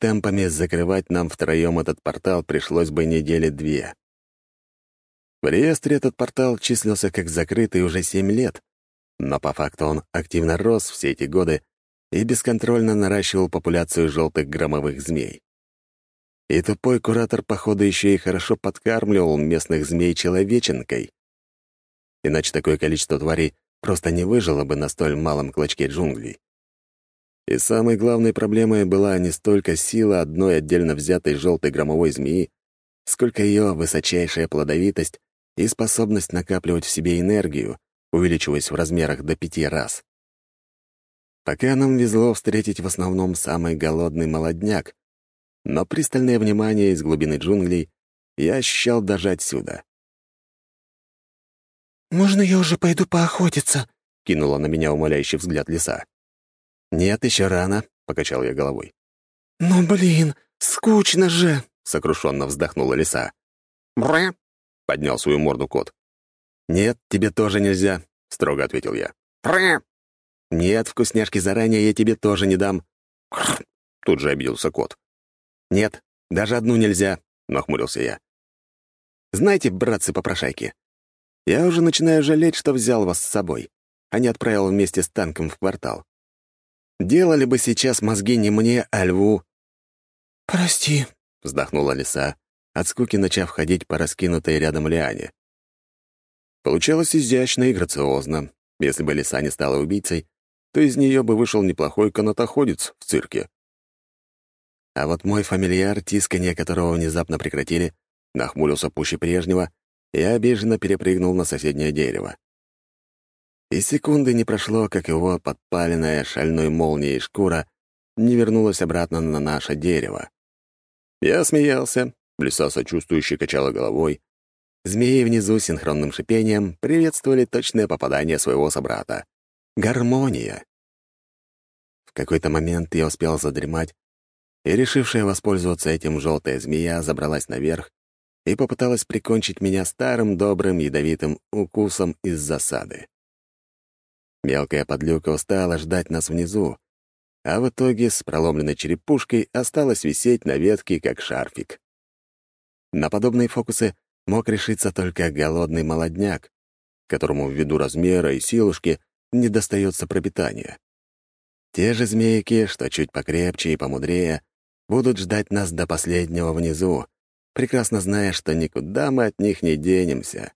темпами закрывать нам втроем этот портал пришлось бы недели две. В реестре этот портал числился как закрытый уже семь лет, но по факту он активно рос все эти годы и бесконтрольно наращивал популяцию желтых громовых змей. И тупой куратор, походу, еще и хорошо подкармливал местных змей человеченкой. Иначе такое количество тварей просто не выжило бы на столь малом клочке джунглей. И самой главной проблемой была не столько сила одной отдельно взятой желтой громовой змеи, сколько ее высочайшая плодовитость и способность накапливать в себе энергию, увеличиваясь в размерах до пяти раз. Пока нам везло встретить в основном самый голодный молодняк, но пристальное внимание из глубины джунглей я ощущал даже отсюда. «Можно я уже пойду поохотиться?» — кинула на меня умоляющий взгляд лиса. «Нет, еще рано», — покачал я головой. «Ну, блин, скучно же!» — сокрушенно вздохнула лиса. «Брэ!» — поднял свою морду кот. «Нет, тебе тоже нельзя», — строго ответил я. «Брэ!» «Нет, вкусняшки заранее я тебе тоже не дам». Тут же обиделся кот. «Нет, даже одну нельзя», — нахмурился я. «Знаете, братцы-попрошайки, я уже начинаю жалеть, что взял вас с собой, а не отправил вместе с танком в квартал. Делали бы сейчас мозги не мне, а льву». «Прости», — вздохнула лиса, от скуки начав ходить по раскинутой рядом лиане. Получалось изящно и грациозно. Если бы лиса не стала убийцей, то из нее бы вышел неплохой канатоходец в цирке. А вот мой фамильяр, тисканье которого внезапно прекратили, нахмурился пуще прежнего и обиженно перепрыгнул на соседнее дерево. И секунды не прошло, как его подпаленная шальной молнией шкура не вернулась обратно на наше дерево. Я смеялся, лиса сочувствующе качала головой. Змеи внизу синхронным шипением приветствовали точное попадание своего собрата. Гармония. В какой-то момент я успел задремать, и решившая воспользоваться этим желтая змея забралась наверх и попыталась прикончить меня старым добрым ядовитым укусом из засады. Мелкая подлюка устала ждать нас внизу, а в итоге с проломленной черепушкой осталась висеть на ветке, как шарфик. На подобные фокусы мог решиться только голодный молодняк, которому ввиду размера и силушки не достается пропитания. Те же змейки, что чуть покрепче и помудрее, будут ждать нас до последнего внизу, прекрасно зная, что никуда мы от них не денемся.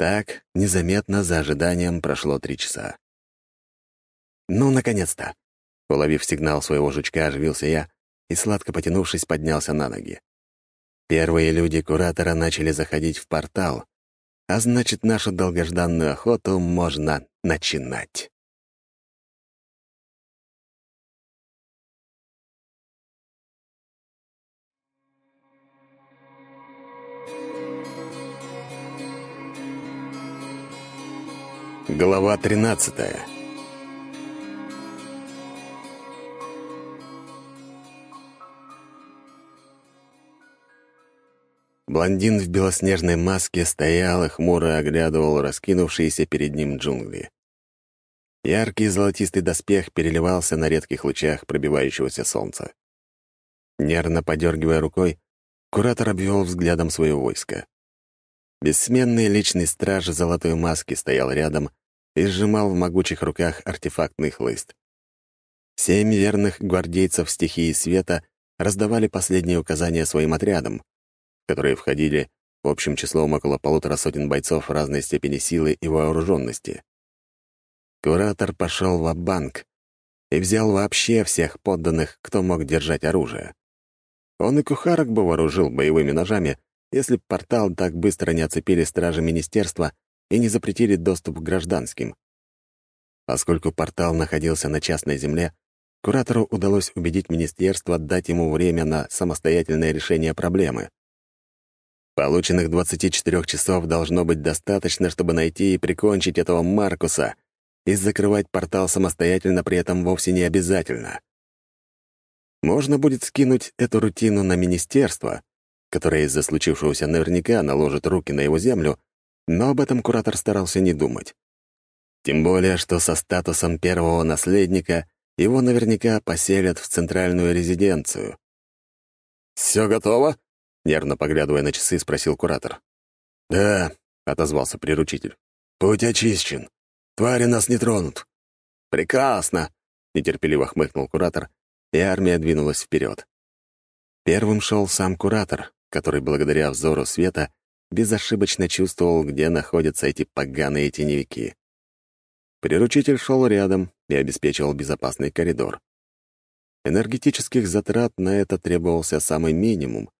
Так, незаметно за ожиданием прошло три часа. «Ну, наконец-то!» Уловив сигнал своего жучка, оживился я и, сладко потянувшись, поднялся на ноги. Первые люди Куратора начали заходить в портал, а значит, нашу долгожданную охоту можно начинать. Глава 13 Блондин в белоснежной маске стоял и хмуро оглядывал раскинувшиеся перед ним джунгли. Яркий золотистый доспех переливался на редких лучах пробивающегося солнца. Нервно подергивая рукой, куратор обвел взглядом свое войско. Бессменный личный страж золотой маски стоял рядом и сжимал в могучих руках артефактный хлыст. Семь верных гвардейцев стихии света раздавали последние указания своим отрядам, которые входили в общим числом около полутора сотен бойцов разной степени силы и вооруженности. Куратор пошел в банк и взял вообще всех подданных, кто мог держать оружие. Он и кухарок бы вооружил боевыми ножами, если б портал так быстро не оцепили стражи министерства и не запретили доступ к гражданским. Поскольку портал находился на частной земле, куратору удалось убедить министерство дать ему время на самостоятельное решение проблемы. Полученных 24 часов должно быть достаточно, чтобы найти и прикончить этого Маркуса, и закрывать портал самостоятельно при этом вовсе не обязательно. Можно будет скинуть эту рутину на министерство, которое из-за случившегося наверняка наложит руки на его землю, но об этом куратор старался не думать. Тем более, что со статусом первого наследника его наверняка поселят в центральную резиденцию. «Все готово?» — нервно поглядывая на часы, спросил куратор. «Да», — отозвался приручитель. «Путь очищен. Твари нас не тронут». «Прекрасно!» — нетерпеливо хмыкнул куратор, и армия двинулась вперед. Первым шел сам куратор, который, благодаря взору света, безошибочно чувствовал, где находятся эти поганые теневики. Приручитель шел рядом и обеспечивал безопасный коридор. Энергетических затрат на это требовался самый минимум.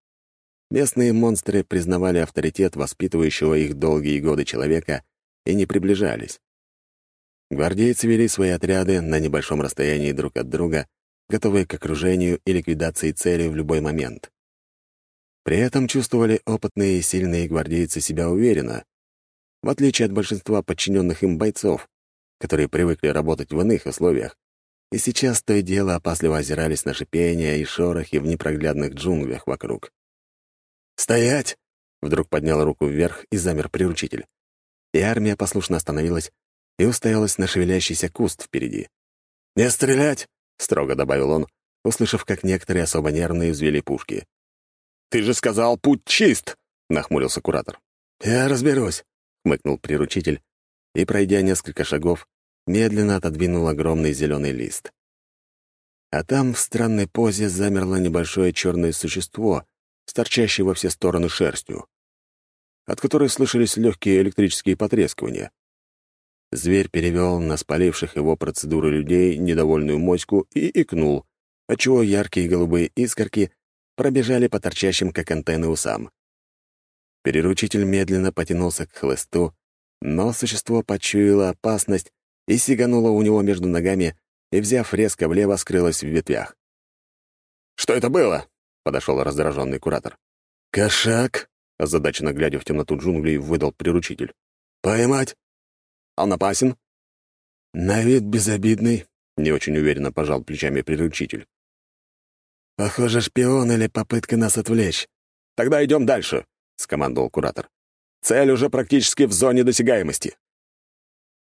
Местные монстры признавали авторитет воспитывающего их долгие годы человека и не приближались. Гвардейцы вели свои отряды на небольшом расстоянии друг от друга, готовые к окружению и ликвидации цели в любой момент. При этом чувствовали опытные и сильные гвардейцы себя уверенно, в отличие от большинства подчиненных им бойцов, которые привыкли работать в иных условиях, и сейчас то и дело опасливо озирались на шипение и шорохи в непроглядных джунглях вокруг. «Стоять!» — вдруг поднял руку вверх и замер приручитель. И армия послушно остановилась и устоялась на шевелящийся куст впереди. «Не стрелять!» — строго добавил он, услышав, как некоторые особо нервные взвели пушки. «Ты же сказал, путь чист!» — нахмурился куратор. «Я разберусь», — хмыкнул приручитель и, пройдя несколько шагов, медленно отодвинул огромный зеленый лист. А там в странной позе замерло небольшое черное существо с торчащей во все стороны шерстью, от которой слышались легкие электрические потрескивания. Зверь перевел на спаливших его процедуры людей недовольную моську и икнул, отчего яркие голубые искорки пробежали по торчащим, как антенны, усам. Переручитель медленно потянулся к хлысту, но существо почуяло опасность и сигануло у него между ногами и, взяв резко влево, скрылось в ветвях. «Что это было?» — подошел раздраженный куратор. «Кошак!» — озадаченно глядя в темноту джунглей, выдал приручитель. «Поймать!» «Он опасен?» «На вид безобидный», — не очень уверенно пожал плечами приручитель. «Похоже, шпион или попытка нас отвлечь». «Тогда идем дальше», — скомандовал куратор. «Цель уже практически в зоне досягаемости».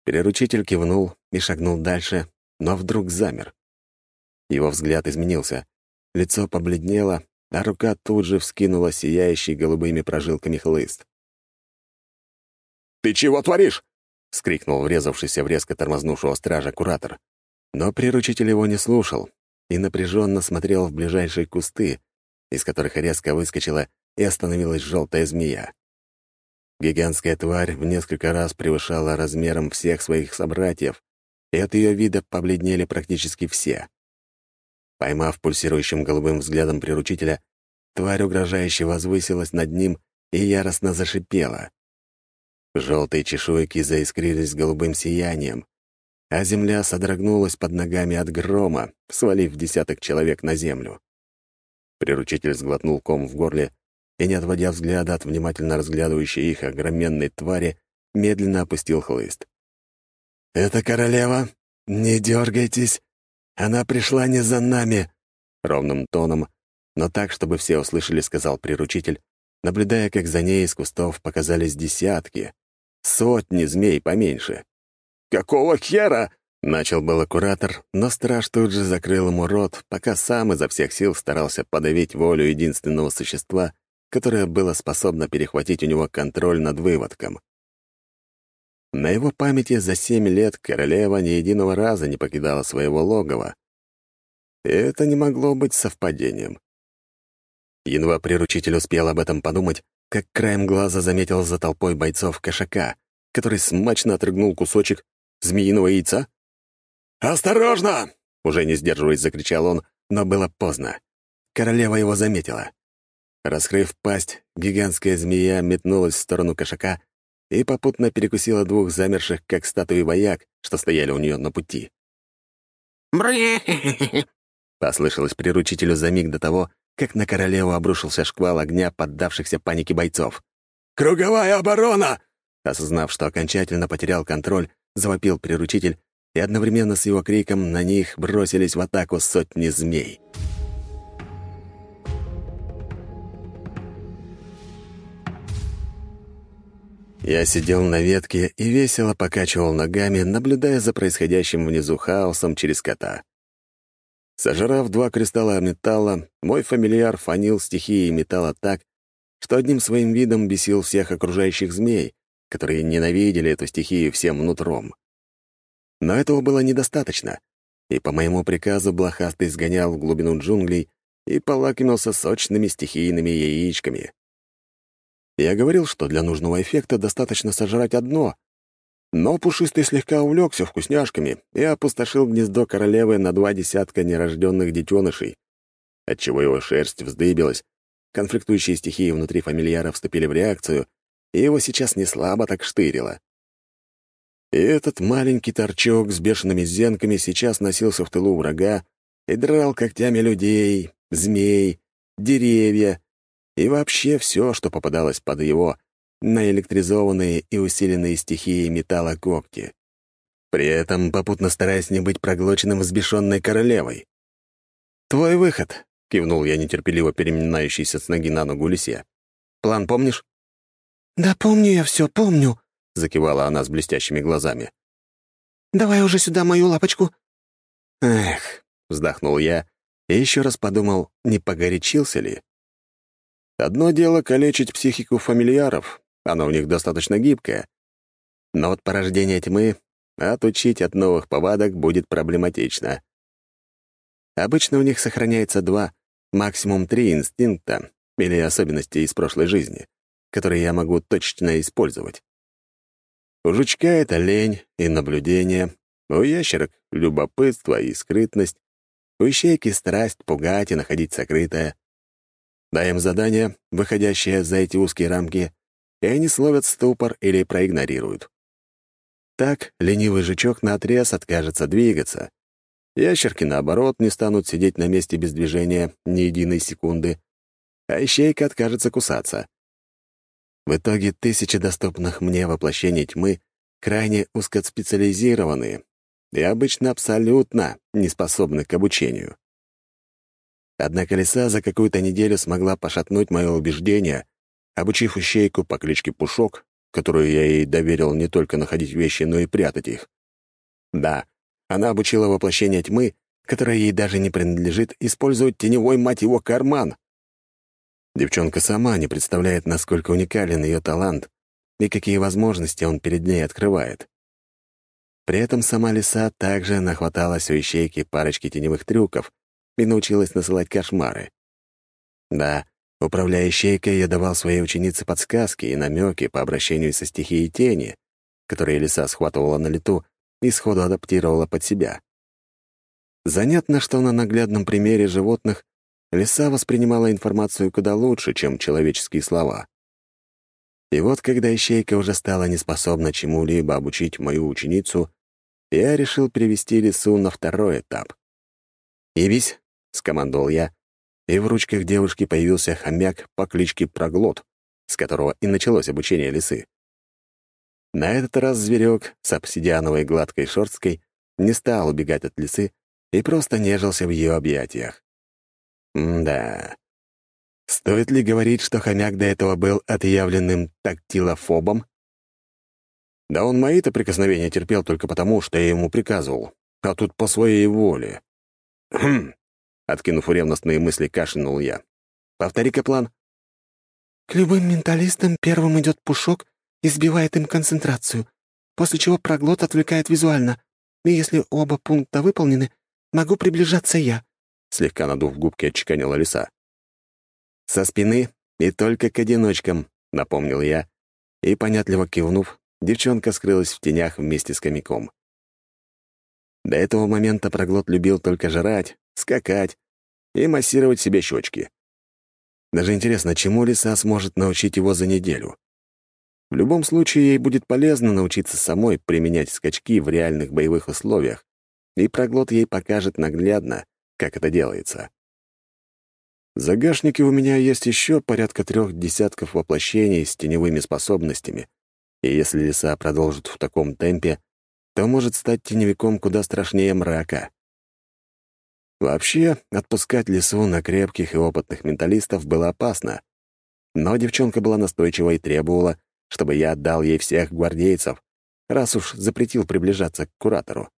Переручитель кивнул и шагнул дальше, но вдруг замер. Его взгляд изменился. Лицо побледнело, а рука тут же вскинула сияющий голубыми прожилками хлыст. «Ты чего творишь?» — скрикнул врезавшийся в резко тормознувшего стража куратор. Но приручитель его не слушал и напряженно смотрел в ближайшие кусты, из которых резко выскочила и остановилась желтая змея. Гигантская тварь в несколько раз превышала размером всех своих собратьев, и от ее вида побледнели практически все. Поймав пульсирующим голубым взглядом приручителя, тварь угрожающе возвысилась над ним и яростно зашипела. Желтые чешуйки заискрились голубым сиянием, а земля содрогнулась под ногами от грома, свалив десяток человек на землю. Приручитель сглотнул ком в горле и, не отводя взгляда от внимательно разглядывающей их огроменной твари, медленно опустил хлыст. «Это королева? Не дергайтесь! Она пришла не за нами!» Ровным тоном, но так, чтобы все услышали, сказал приручитель, наблюдая, как за ней из кустов показались десятки, сотни змей поменьше. «Какого хера?» — начал был куратор, но страж тут же закрыл ему рот, пока сам изо всех сил старался подавить волю единственного существа, которое было способно перехватить у него контроль над выводком. На его памяти за семь лет королева ни единого раза не покидала своего логова. И это не могло быть совпадением. Едва приручитель успел об этом подумать, как краем глаза заметил за толпой бойцов кошака, который смачно отрыгнул кусочек змеиного яйца. «Осторожно!» — уже не сдерживаясь, закричал он, но было поздно. Королева его заметила. Раскрыв пасть, гигантская змея метнулась в сторону кошака и попутно перекусила двух замерших, как статуи вояк, что стояли у нее на пути. «Бре!» — послышалось приручителю за миг до того, как на королеву обрушился шквал огня поддавшихся панике бойцов. «Круговая оборона!» Осознав, что окончательно потерял контроль, завопил приручитель, и одновременно с его криком на них бросились в атаку сотни змей. Я сидел на ветке и весело покачивал ногами, наблюдая за происходящим внизу хаосом через кота. Сожрав два кристалла металла, мой фамильяр фанил стихии металла так, что одним своим видом бесил всех окружающих змей, которые ненавидели эту стихию всем нутром. Но этого было недостаточно, и по моему приказу блохастый сгонял в глубину джунглей и полакомился сочными стихийными яичками. Я говорил, что для нужного эффекта достаточно сожрать одно, но Пушистый слегка увлекся вкусняшками и опустошил гнездо королевы на два десятка нерожденных детенышей, отчего его шерсть вздыбилась, конфликтующие стихии внутри фамильяра вступили в реакцию, и его сейчас не слабо так штырило. И этот маленький торчок с бешеными зенками сейчас носился в тылу врага и драл когтями людей, змей, деревья и вообще все, что попадалось под его наэлектризованные и усиленные стихией металла когти. При этом попутно стараясь не быть проглоченным взбешенной королевой. «Твой выход», — кивнул я нетерпеливо переминающийся с ноги на ногу лисе. «План помнишь?» «Да помню я все, помню», — закивала она с блестящими глазами. «Давай уже сюда мою лапочку». «Эх», — вздохнул я и еще раз подумал, не погорячился ли. Одно дело калечить психику фамильяров, она у них достаточно гибкая. Но вот порождение тьмы отучить от новых повадок будет проблематично. Обычно у них сохраняется два, максимум три инстинкта или особенности из прошлой жизни, которые я могу точно использовать. У жучка это лень и наблюдение, у ящерок — любопытство и скрытность, у ищейки — страсть пугать и находить сокрытое. Дай им задание, выходящее за эти узкие рамки, и они словят ступор или проигнорируют. Так ленивый жучок наотрез откажется двигаться. Ящерки, наоборот, не станут сидеть на месте без движения ни единой секунды, а ищейка откажется кусаться. В итоге тысячи доступных мне воплощений тьмы крайне узкоспециализированные и обычно абсолютно не способны к обучению. Однако лиса за какую-то неделю смогла пошатнуть мое убеждение, обучив ищейку по кличке Пушок, которую я ей доверил не только находить вещи, но и прятать их. Да, она обучила воплощение тьмы, которое ей даже не принадлежит, использовать теневой, мать его, карман. Девчонка сама не представляет, насколько уникален ее талант и какие возможности он перед ней открывает. При этом сама лиса также нахваталась у ищейки парочки теневых трюков и научилась насылать кошмары. Да, Управляя ищейкой, я давал своей ученице подсказки и намеки по обращению со стихией тени, которые лиса схватывала на лету и сходу адаптировала под себя. Занятно, что на наглядном примере животных лиса воспринимала информацию куда лучше, чем человеческие слова. И вот, когда ищейка уже стала неспособна чему-либо обучить мою ученицу, я решил перевести лису на второй этап. «Явись», — скомандовал я, и в ручках девушки появился хомяк по кличке Проглот, с которого и началось обучение лисы. На этот раз зверек с обсидиановой гладкой шерсткой не стал убегать от лисы и просто нежился в ее объятиях. М-да. Стоит ли говорить, что хомяк до этого был отъявленным тактилофобом? Да он мои-то прикосновения терпел только потому, что я ему приказывал, а тут по своей воле. Хм, Откинув ревностные мысли, кашлянул я. «Повтори-ка план». «К любым менталистам первым идет пушок и сбивает им концентрацию, после чего проглот отвлекает визуально. И если оба пункта выполнены, могу приближаться я», — слегка надув губки, отчеканила лиса. «Со спины и только к одиночкам», — напомнил я, и, понятливо кивнув, девчонка скрылась в тенях вместе с хомяком. До этого момента проглот любил только жрать, скакать и массировать себе щечки. Даже интересно, чему лиса сможет научить его за неделю. В любом случае, ей будет полезно научиться самой применять скачки в реальных боевых условиях, и проглот ей покажет наглядно, как это делается. В загашнике у меня есть еще порядка трех десятков воплощений с теневыми способностями, и если лиса продолжит в таком темпе, то может стать теневиком куда страшнее мрака. Вообще, отпускать лесу на крепких и опытных менталистов было опасно. Но девчонка была настойчива и требовала, чтобы я отдал ей всех гвардейцев, раз уж запретил приближаться к куратору.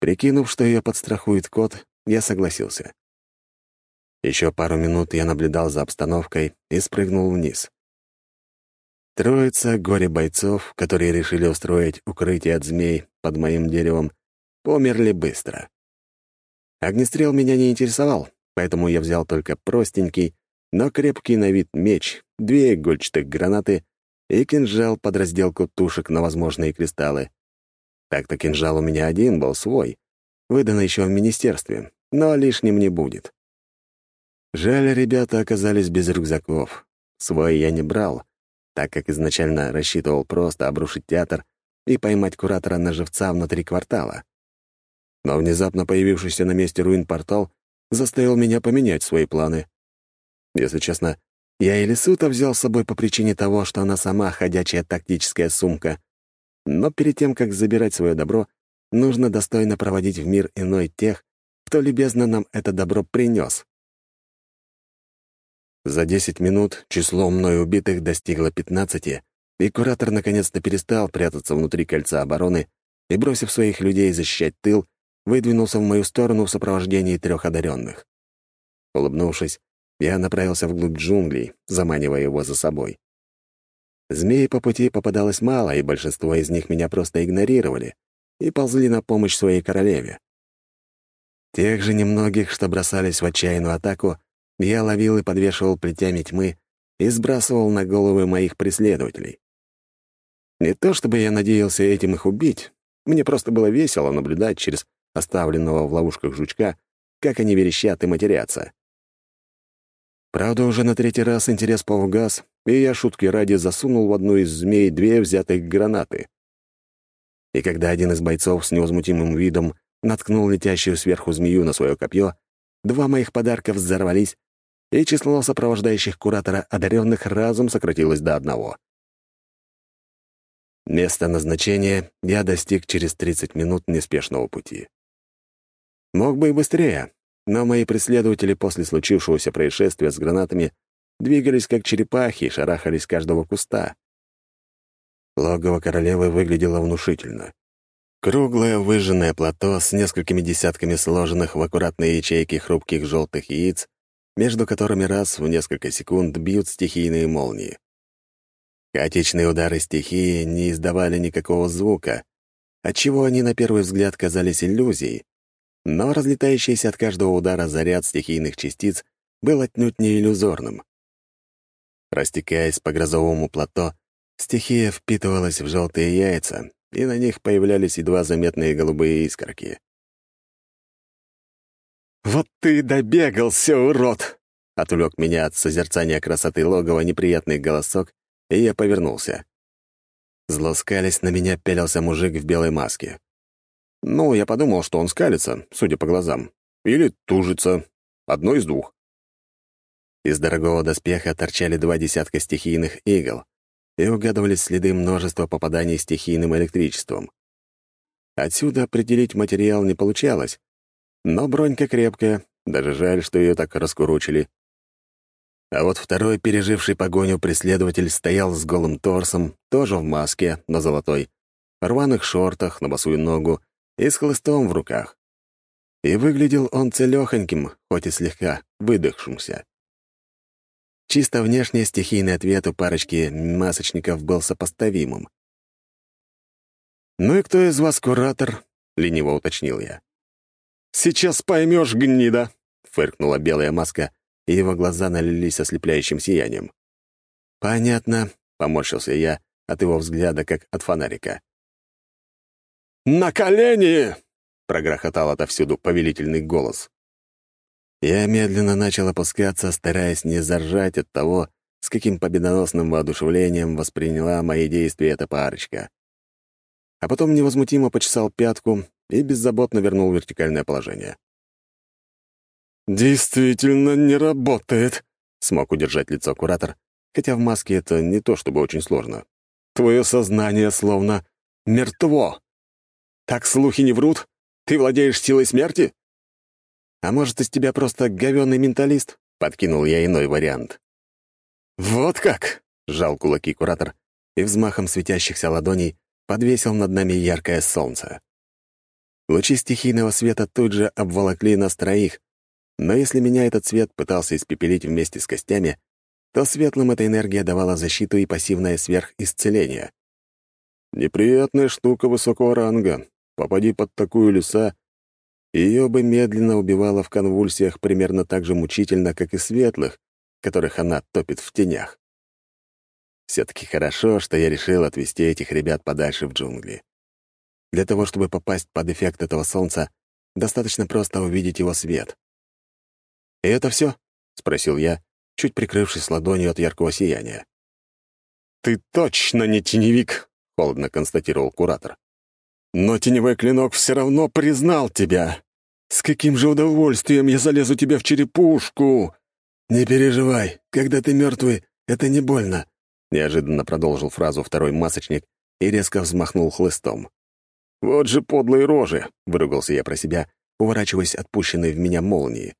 Прикинув, что ее подстрахует кот, я согласился. Еще пару минут я наблюдал за обстановкой и спрыгнул вниз. Троица горе-бойцов, которые решили устроить укрытие от змей под моим деревом, померли быстро. Огнестрел меня не интересовал, поэтому я взял только простенький, но крепкий на вид меч, две игольчатых гранаты и кинжал под разделку тушек на возможные кристаллы. Так-то кинжал у меня один был свой, выданный еще в министерстве, но лишним не будет. Жаль, ребята оказались без рюкзаков. Свой я не брал, так как изначально рассчитывал просто обрушить театр и поймать куратора на живца внутри квартала. Но внезапно появившийся на месте руин портал заставил меня поменять свои планы. Если честно, я и Лисута взял с собой по причине того, что она сама ходячая тактическая сумка. Но перед тем, как забирать свое добро, нужно достойно проводить в мир иной тех, кто любезно нам это добро принес. За десять минут число мной убитых достигло пятнадцати, и куратор наконец-то перестал прятаться внутри кольца обороны и, бросив своих людей защищать тыл, выдвинулся в мою сторону в сопровождении трех одаренных. Улыбнувшись, я направился вглубь джунглей, заманивая его за собой. Змей по пути попадалось мало, и большинство из них меня просто игнорировали и ползли на помощь своей королеве. Тех же немногих, что бросались в отчаянную атаку, я ловил и подвешивал плетями тьмы и сбрасывал на головы моих преследователей. Не то чтобы я надеялся этим их убить, мне просто было весело наблюдать через оставленного в ловушках жучка, как они верещат и матерятся. Правда, уже на третий раз интерес поугас, и я шутки ради засунул в одну из змей две взятых гранаты. И когда один из бойцов с невозмутимым видом наткнул летящую сверху змею на свое копье, два моих подарка взорвались, и число сопровождающих куратора одаренных разом сократилось до одного. Место назначения я достиг через 30 минут неспешного пути. Мог бы и быстрее, но мои преследователи после случившегося происшествия с гранатами двигались как черепахи и шарахались каждого куста. Логово королевы выглядело внушительно. Круглое выжженное плато с несколькими десятками сложенных в аккуратные ячейки хрупких желтых яиц, между которыми раз в несколько секунд бьют стихийные молнии. Хаотичные удары стихии не издавали никакого звука, отчего они на первый взгляд казались иллюзией, но разлетающийся от каждого удара заряд стихийных частиц был отнюдь не иллюзорным. Растекаясь по грозовому плато, стихия впитывалась в желтые яйца, и на них появлялись едва заметные голубые искорки. «Вот ты добегался, урод!» — отвлек меня от созерцания красоты логова неприятный голосок, и я повернулся. Зло скались на меня пялился мужик в белой маске. Ну, я подумал, что он скалится, судя по глазам. Или тужится. Одно из двух. Из дорогого доспеха торчали два десятка стихийных игл, и угадывались следы множества попаданий стихийным электричеством. Отсюда определить материал не получалось, но бронька крепкая, даже жаль, что ее так раскурочили. А вот второй, переживший погоню преследователь, стоял с голым торсом, тоже в маске, на золотой, рваных шортах, на босую ногу и с хлыстом в руках. И выглядел он целёхоньким, хоть и слегка выдохшимся. Чисто внешне стихийный ответ у парочки масочников был сопоставимым. «Ну и кто из вас куратор?» — лениво уточнил я. «Сейчас поймешь, гнида!» — фыркнула белая маска, и его глаза налились ослепляющим сиянием. «Понятно», — поморщился я от его взгляда, как от фонарика. «На колени!» — прогрохотал отовсюду повелительный голос. Я медленно начал опускаться, стараясь не заржать от того, с каким победоносным воодушевлением восприняла мои действия эта парочка. А потом невозмутимо почесал пятку и беззаботно вернул вертикальное положение. «Действительно не работает», — смог удержать лицо куратор, хотя в маске это не то чтобы очень сложно. «Твое сознание словно мертво». Так слухи не врут? Ты владеешь силой смерти? А может, из тебя просто говёный менталист? Подкинул я иной вариант. Вот как! Сжал кулаки куратор и взмахом светящихся ладоней подвесил над нами яркое солнце. Лучи стихийного света тут же обволокли нас троих, но если меня этот свет пытался испепелить вместе с костями, то светлым эта энергия давала защиту и пассивное сверхисцеление. Неприятная штука высокого ранга. Попади под такую леса, ее бы медленно убивало в конвульсиях примерно так же мучительно, как и светлых, которых она топит в тенях. Все-таки хорошо, что я решил отвезти этих ребят подальше в джунгли. Для того, чтобы попасть под эффект этого солнца, достаточно просто увидеть его свет. «И это все? спросил я, чуть прикрывшись ладонью от яркого сияния. «Ты точно не теневик!» — холодно констатировал куратор. «Но теневой клинок все равно признал тебя. С каким же удовольствием я залезу тебе в черепушку!» «Не переживай, когда ты мертвый, это не больно», — неожиданно продолжил фразу второй масочник и резко взмахнул хлыстом. «Вот же подлые рожи!» — выругался я про себя, уворачиваясь от пущенной в меня молнии.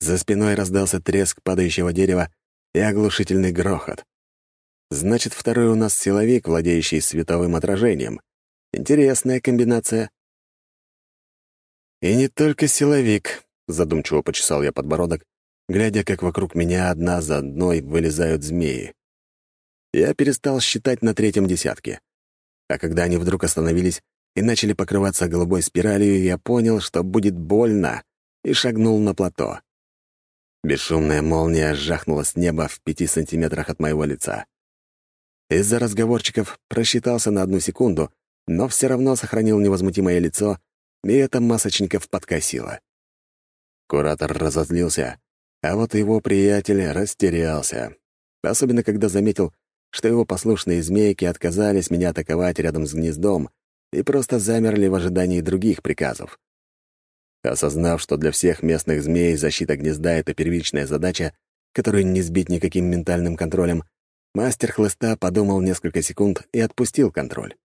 За спиной раздался треск падающего дерева и оглушительный грохот. Значит, второй у нас силовик, владеющий световым отражением. Интересная комбинация. И не только силовик, задумчиво почесал я подбородок, глядя, как вокруг меня одна за одной вылезают змеи. Я перестал считать на третьем десятке. А когда они вдруг остановились и начали покрываться голубой спиралью, я понял, что будет больно, и шагнул на плато. Бесшумная молния жахнула с неба в пяти сантиметрах от моего лица. Из-за разговорчиков просчитался на одну секунду, но все равно сохранил невозмутимое лицо, и это масочников подкосило. Куратор разозлился, а вот его приятель растерялся, особенно когда заметил, что его послушные змейки отказались меня атаковать рядом с гнездом и просто замерли в ожидании других приказов. Осознав, что для всех местных змей защита гнезда — это первичная задача, которую не сбить никаким ментальным контролем, Мастер хлыста подумал несколько секунд и отпустил контроль.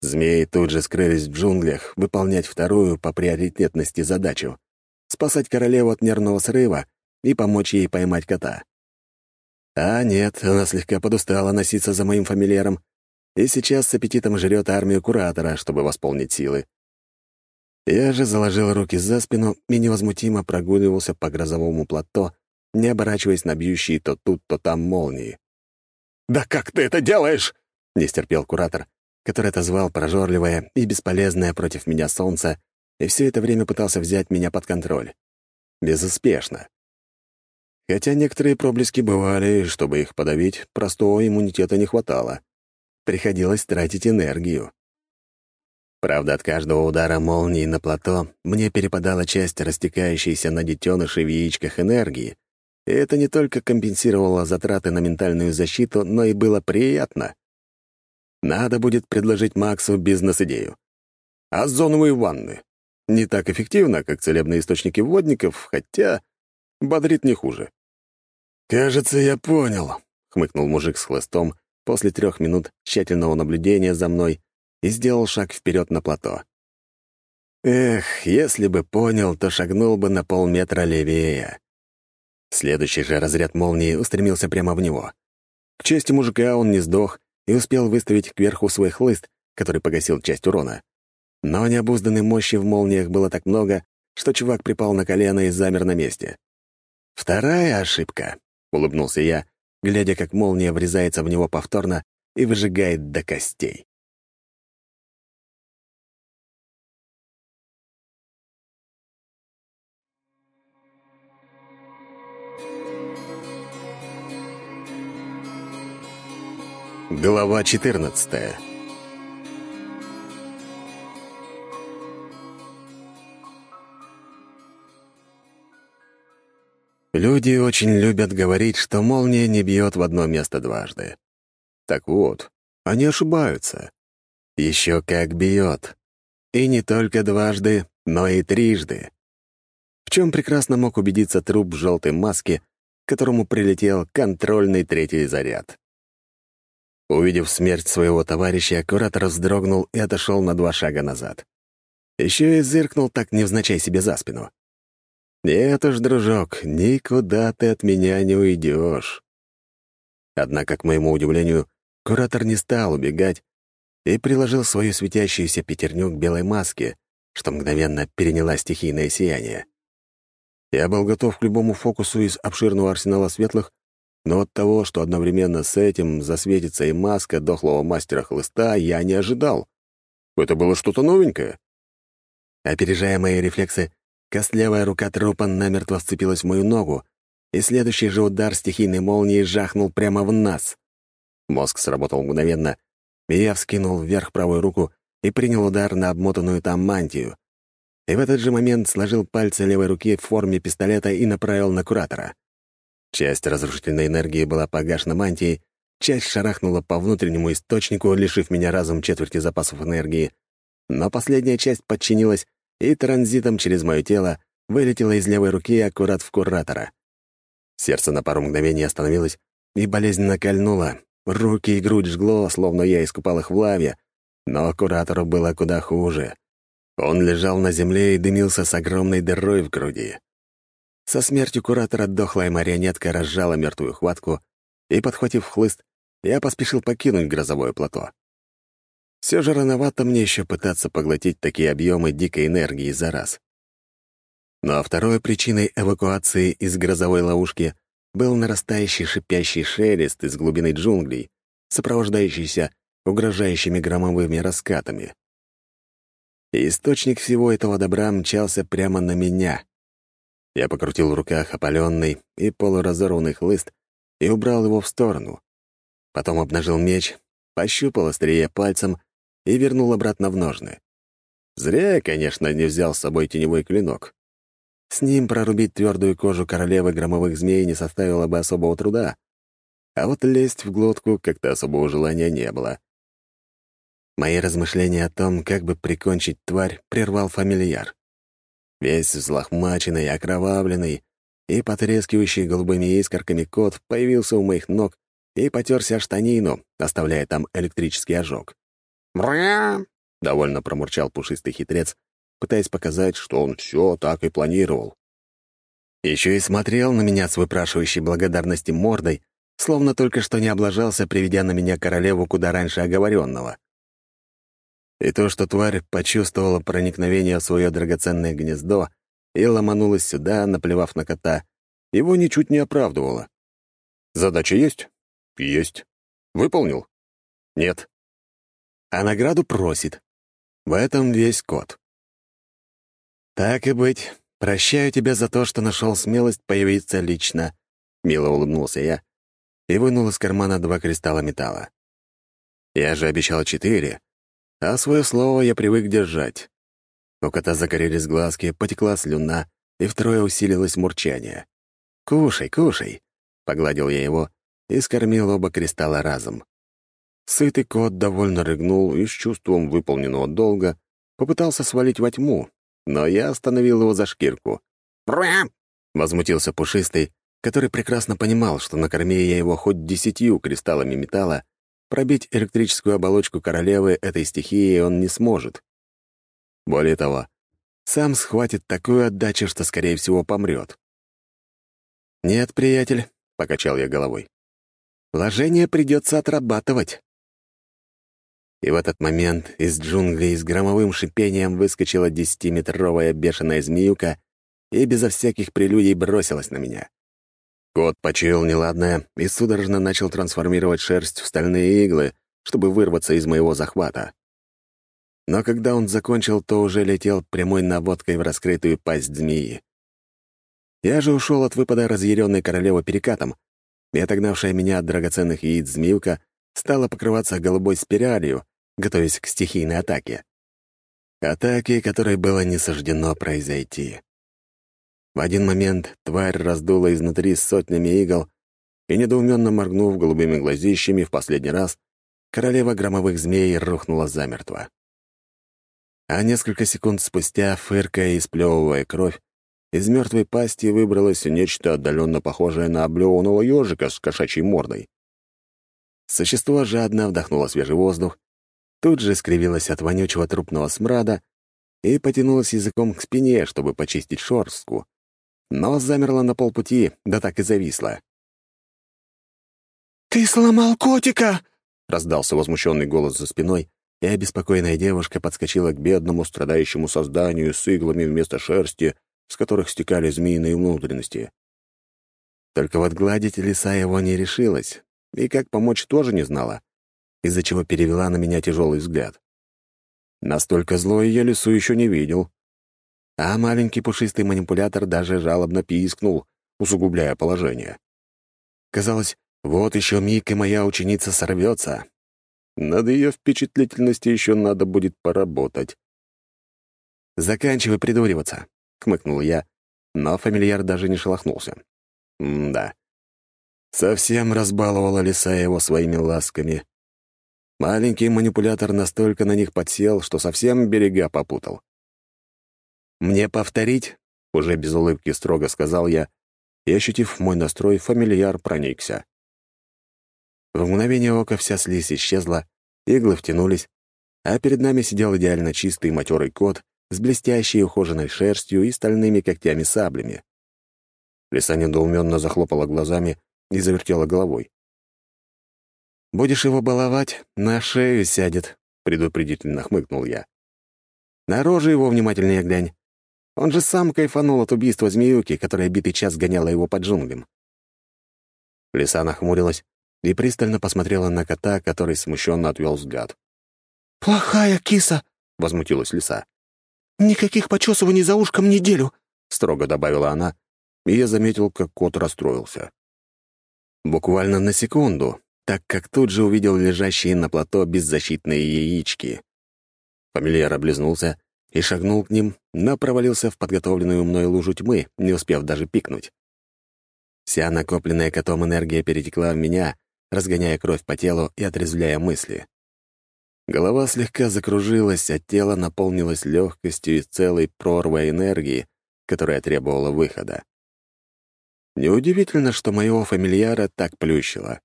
Змеи тут же скрылись в джунглях, выполнять вторую по приоритетности задачу — спасать королеву от нервного срыва и помочь ей поймать кота. А нет, она слегка подустала носиться за моим фамильяром и сейчас с аппетитом жрет армию куратора, чтобы восполнить силы. Я же заложил руки за спину и невозмутимо прогуливался по грозовому плато, не оборачиваясь на бьющие то тут, то там молнии. «Да как ты это делаешь?» — не стерпел куратор, который отозвал прожорливое и бесполезное против меня солнце и все это время пытался взять меня под контроль. Безуспешно. Хотя некоторые проблески бывали, и чтобы их подавить, простого иммунитета не хватало. Приходилось тратить энергию. Правда, от каждого удара молнии на плато мне перепадала часть растекающейся на детенышей в яичках энергии, и это не только компенсировало затраты на ментальную защиту, но и было приятно. Надо будет предложить Максу бизнес-идею. Озоновые ванны. Не так эффективно, как целебные источники водников, хотя бодрит не хуже. «Кажется, я понял», — хмыкнул мужик с хлыстом после трех минут тщательного наблюдения за мной и сделал шаг вперед на плато. Эх, если бы понял, то шагнул бы на полметра левее. Следующий же разряд молнии устремился прямо в него. К чести мужика он не сдох и успел выставить кверху свой хлыст, который погасил часть урона. Но необузданной мощи в молниях было так много, что чувак припал на колено и замер на месте. «Вторая ошибка», — улыбнулся я, глядя, как молния врезается в него повторно и выжигает до костей. Глава 14 Люди очень любят говорить, что молния не бьет в одно место дважды. Так вот, они ошибаются. Еще как бьет. И не только дважды, но и трижды. В чем прекрасно мог убедиться труп в желтой маске, которому прилетел контрольный третий заряд. Увидев смерть своего товарища, куратор вздрогнул и отошел на два шага назад. Еще и зыркнул так невзначай себе за спину. «Нет уж, дружок, никуда ты от меня не уйдешь». Однако, к моему удивлению, куратор не стал убегать и приложил свою светящуюся пятерню к белой маске, что мгновенно переняла стихийное сияние. Я был готов к любому фокусу из обширного арсенала светлых, но от того, что одновременно с этим засветится и маска дохлого мастера хлыста, я не ожидал. Это было что-то новенькое. Опережая мои рефлексы, костлявая рука трупа намертво вцепилась в мою ногу, и следующий же удар стихийной молнии жахнул прямо в нас. Мозг сработал мгновенно, и я вскинул вверх правую руку и принял удар на обмотанную там мантию. И в этот же момент сложил пальцы левой руки в форме пистолета и направил на куратора. Часть разрушительной энергии была погашена мантией, часть шарахнула по внутреннему источнику, лишив меня разум четверти запасов энергии, но последняя часть подчинилась и транзитом через мое тело вылетела из левой руки аккурат в куратора. Сердце на пару мгновений остановилось и болезненно кольнуло. Руки и грудь жгло, словно я искупал их в лаве, но куратору было куда хуже. Он лежал на земле и дымился с огромной дырой в груди. Со смертью куратора дохлая марионетка разжала мертвую хватку, и, подхватив хлыст, я поспешил покинуть грозовое плато. Все же рановато мне еще пытаться поглотить такие объемы дикой энергии за раз. Но второй причиной эвакуации из грозовой ловушки был нарастающий шипящий шелест из глубины джунглей, сопровождающийся угрожающими громовыми раскатами. И источник всего этого добра мчался прямо на меня. Я покрутил в руках опаленный и полуразорванный хлыст и убрал его в сторону. Потом обнажил меч, пощупал острие пальцем и вернул обратно в ножны. Зря я, конечно, не взял с собой теневой клинок. С ним прорубить твердую кожу королевы громовых змей не составило бы особого труда. А вот лезть в глотку как-то особого желания не было. Мои размышления о том, как бы прикончить тварь, прервал фамильяр. Весь взлохмаченный, окровавленный и потрескивающий голубыми искорками кот появился у моих ног и потерся штанину, оставляя там электрический ожог. «Мря!» — довольно промурчал пушистый хитрец, пытаясь показать, что он все так и планировал. Еще и смотрел на меня с выпрашивающей благодарности мордой, словно только что не облажался, приведя на меня королеву куда раньше оговоренного. И то, что тварь почувствовала проникновение в свое драгоценное гнездо и ломанулась сюда, наплевав на кота, его ничуть не оправдывало. Задача есть? Есть. Выполнил? Нет. А награду просит. В этом весь кот. Так и быть. Прощаю тебя за то, что нашел смелость появиться лично. Мило улыбнулся я и вынул из кармана два кристалла металла. Я же обещал четыре, а свое слово я привык держать. У кота загорелись глазки, потекла слюна, и втрое усилилось мурчание. «Кушай, кушай!» — погладил я его и скормил оба кристалла разом. Сытый кот довольно рыгнул и с чувством выполненного долга попытался свалить во тьму, но я остановил его за шкирку. «Мря!» — возмутился пушистый, который прекрасно понимал, что накорми я его хоть десятью кристаллами металла, Пробить электрическую оболочку королевы этой стихии он не сможет. Более того, сам схватит такую отдачу, что, скорее всего, помрет. «Нет, приятель», — покачал я головой. «Вложение придется отрабатывать». И в этот момент из джунглей с громовым шипением выскочила десятиметровая бешеная змеюка и безо всяких прелюдий бросилась на меня. Кот почуял неладное и судорожно начал трансформировать шерсть в стальные иглы, чтобы вырваться из моего захвата. Но когда он закончил, то уже летел прямой наводкой в раскрытую пасть змеи. Я же ушел от выпада разъяренной королевы перекатом, и отогнавшая меня от драгоценных яиц змеюка стала покрываться голубой спиралью, готовясь к стихийной атаке. Атаке, которой было не суждено произойти. В один момент тварь раздула изнутри сотнями игл, и, недоуменно моргнув голубыми глазищами в последний раз, королева громовых змей рухнула замертво. А несколько секунд спустя, фыркая и сплевывая кровь, из мертвой пасти выбралось нечто отдаленно похожее на облеванного ежика с кошачьей мордой. Существо жадно вдохнуло свежий воздух, тут же скривилось от вонючего трупного смрада и потянулось языком к спине, чтобы почистить шорстку но замерла на полпути, да так и зависла. «Ты сломал котика!» — раздался возмущенный голос за спиной, и обеспокоенная девушка подскочила к бедному страдающему созданию с иглами вместо шерсти, с которых стекали змеиные внутренности. Только вот гладить лиса его не решилась, и как помочь тоже не знала, из-за чего перевела на меня тяжелый взгляд. Настолько злой я лису еще не видел. А маленький пушистый манипулятор даже жалобно пискнул, усугубляя положение. Казалось, вот еще миг, и моя ученица сорвется. Над ее впечатлительностью еще надо будет поработать. «Заканчивай придуриваться», — хмыкнул я, но фамильяр даже не шелохнулся. М-да. Совсем разбаловала лиса его своими ласками. Маленький манипулятор настолько на них подсел, что совсем берега попутал. «Мне повторить?» — уже без улыбки строго сказал я, и, ощутив мой настрой, фамильяр проникся. В мгновение ока вся слизь исчезла, иглы втянулись, а перед нами сидел идеально чистый матерый кот с блестящей ухоженной шерстью и стальными когтями-саблями. Лиса недоуменно захлопала глазами и завертела головой. «Будешь его баловать, на шею сядет», — предупредительно хмыкнул я. «На рожу его внимательнее глянь. Он же сам кайфанул от убийства змеюки, которая битый час гоняла его под джунглем». Лиса нахмурилась и пристально посмотрела на кота, который смущенно отвел взгляд. «Плохая киса», — возмутилась лиса. «Никаких почесываний за ушком неделю», — строго добавила она, и я заметил, как кот расстроился. Буквально на секунду, так как тут же увидел лежащие на плато беззащитные яички. Фамильяр облизнулся и шагнул к ним, но провалился в подготовленную мной лужу тьмы, не успев даже пикнуть. Вся накопленная котом энергия перетекла в меня, разгоняя кровь по телу и отрезвляя мысли. Голова слегка закружилась, а тело наполнилось легкостью и целой прорвой энергии, которая требовала выхода. Неудивительно, что моего фамильяра так плющило.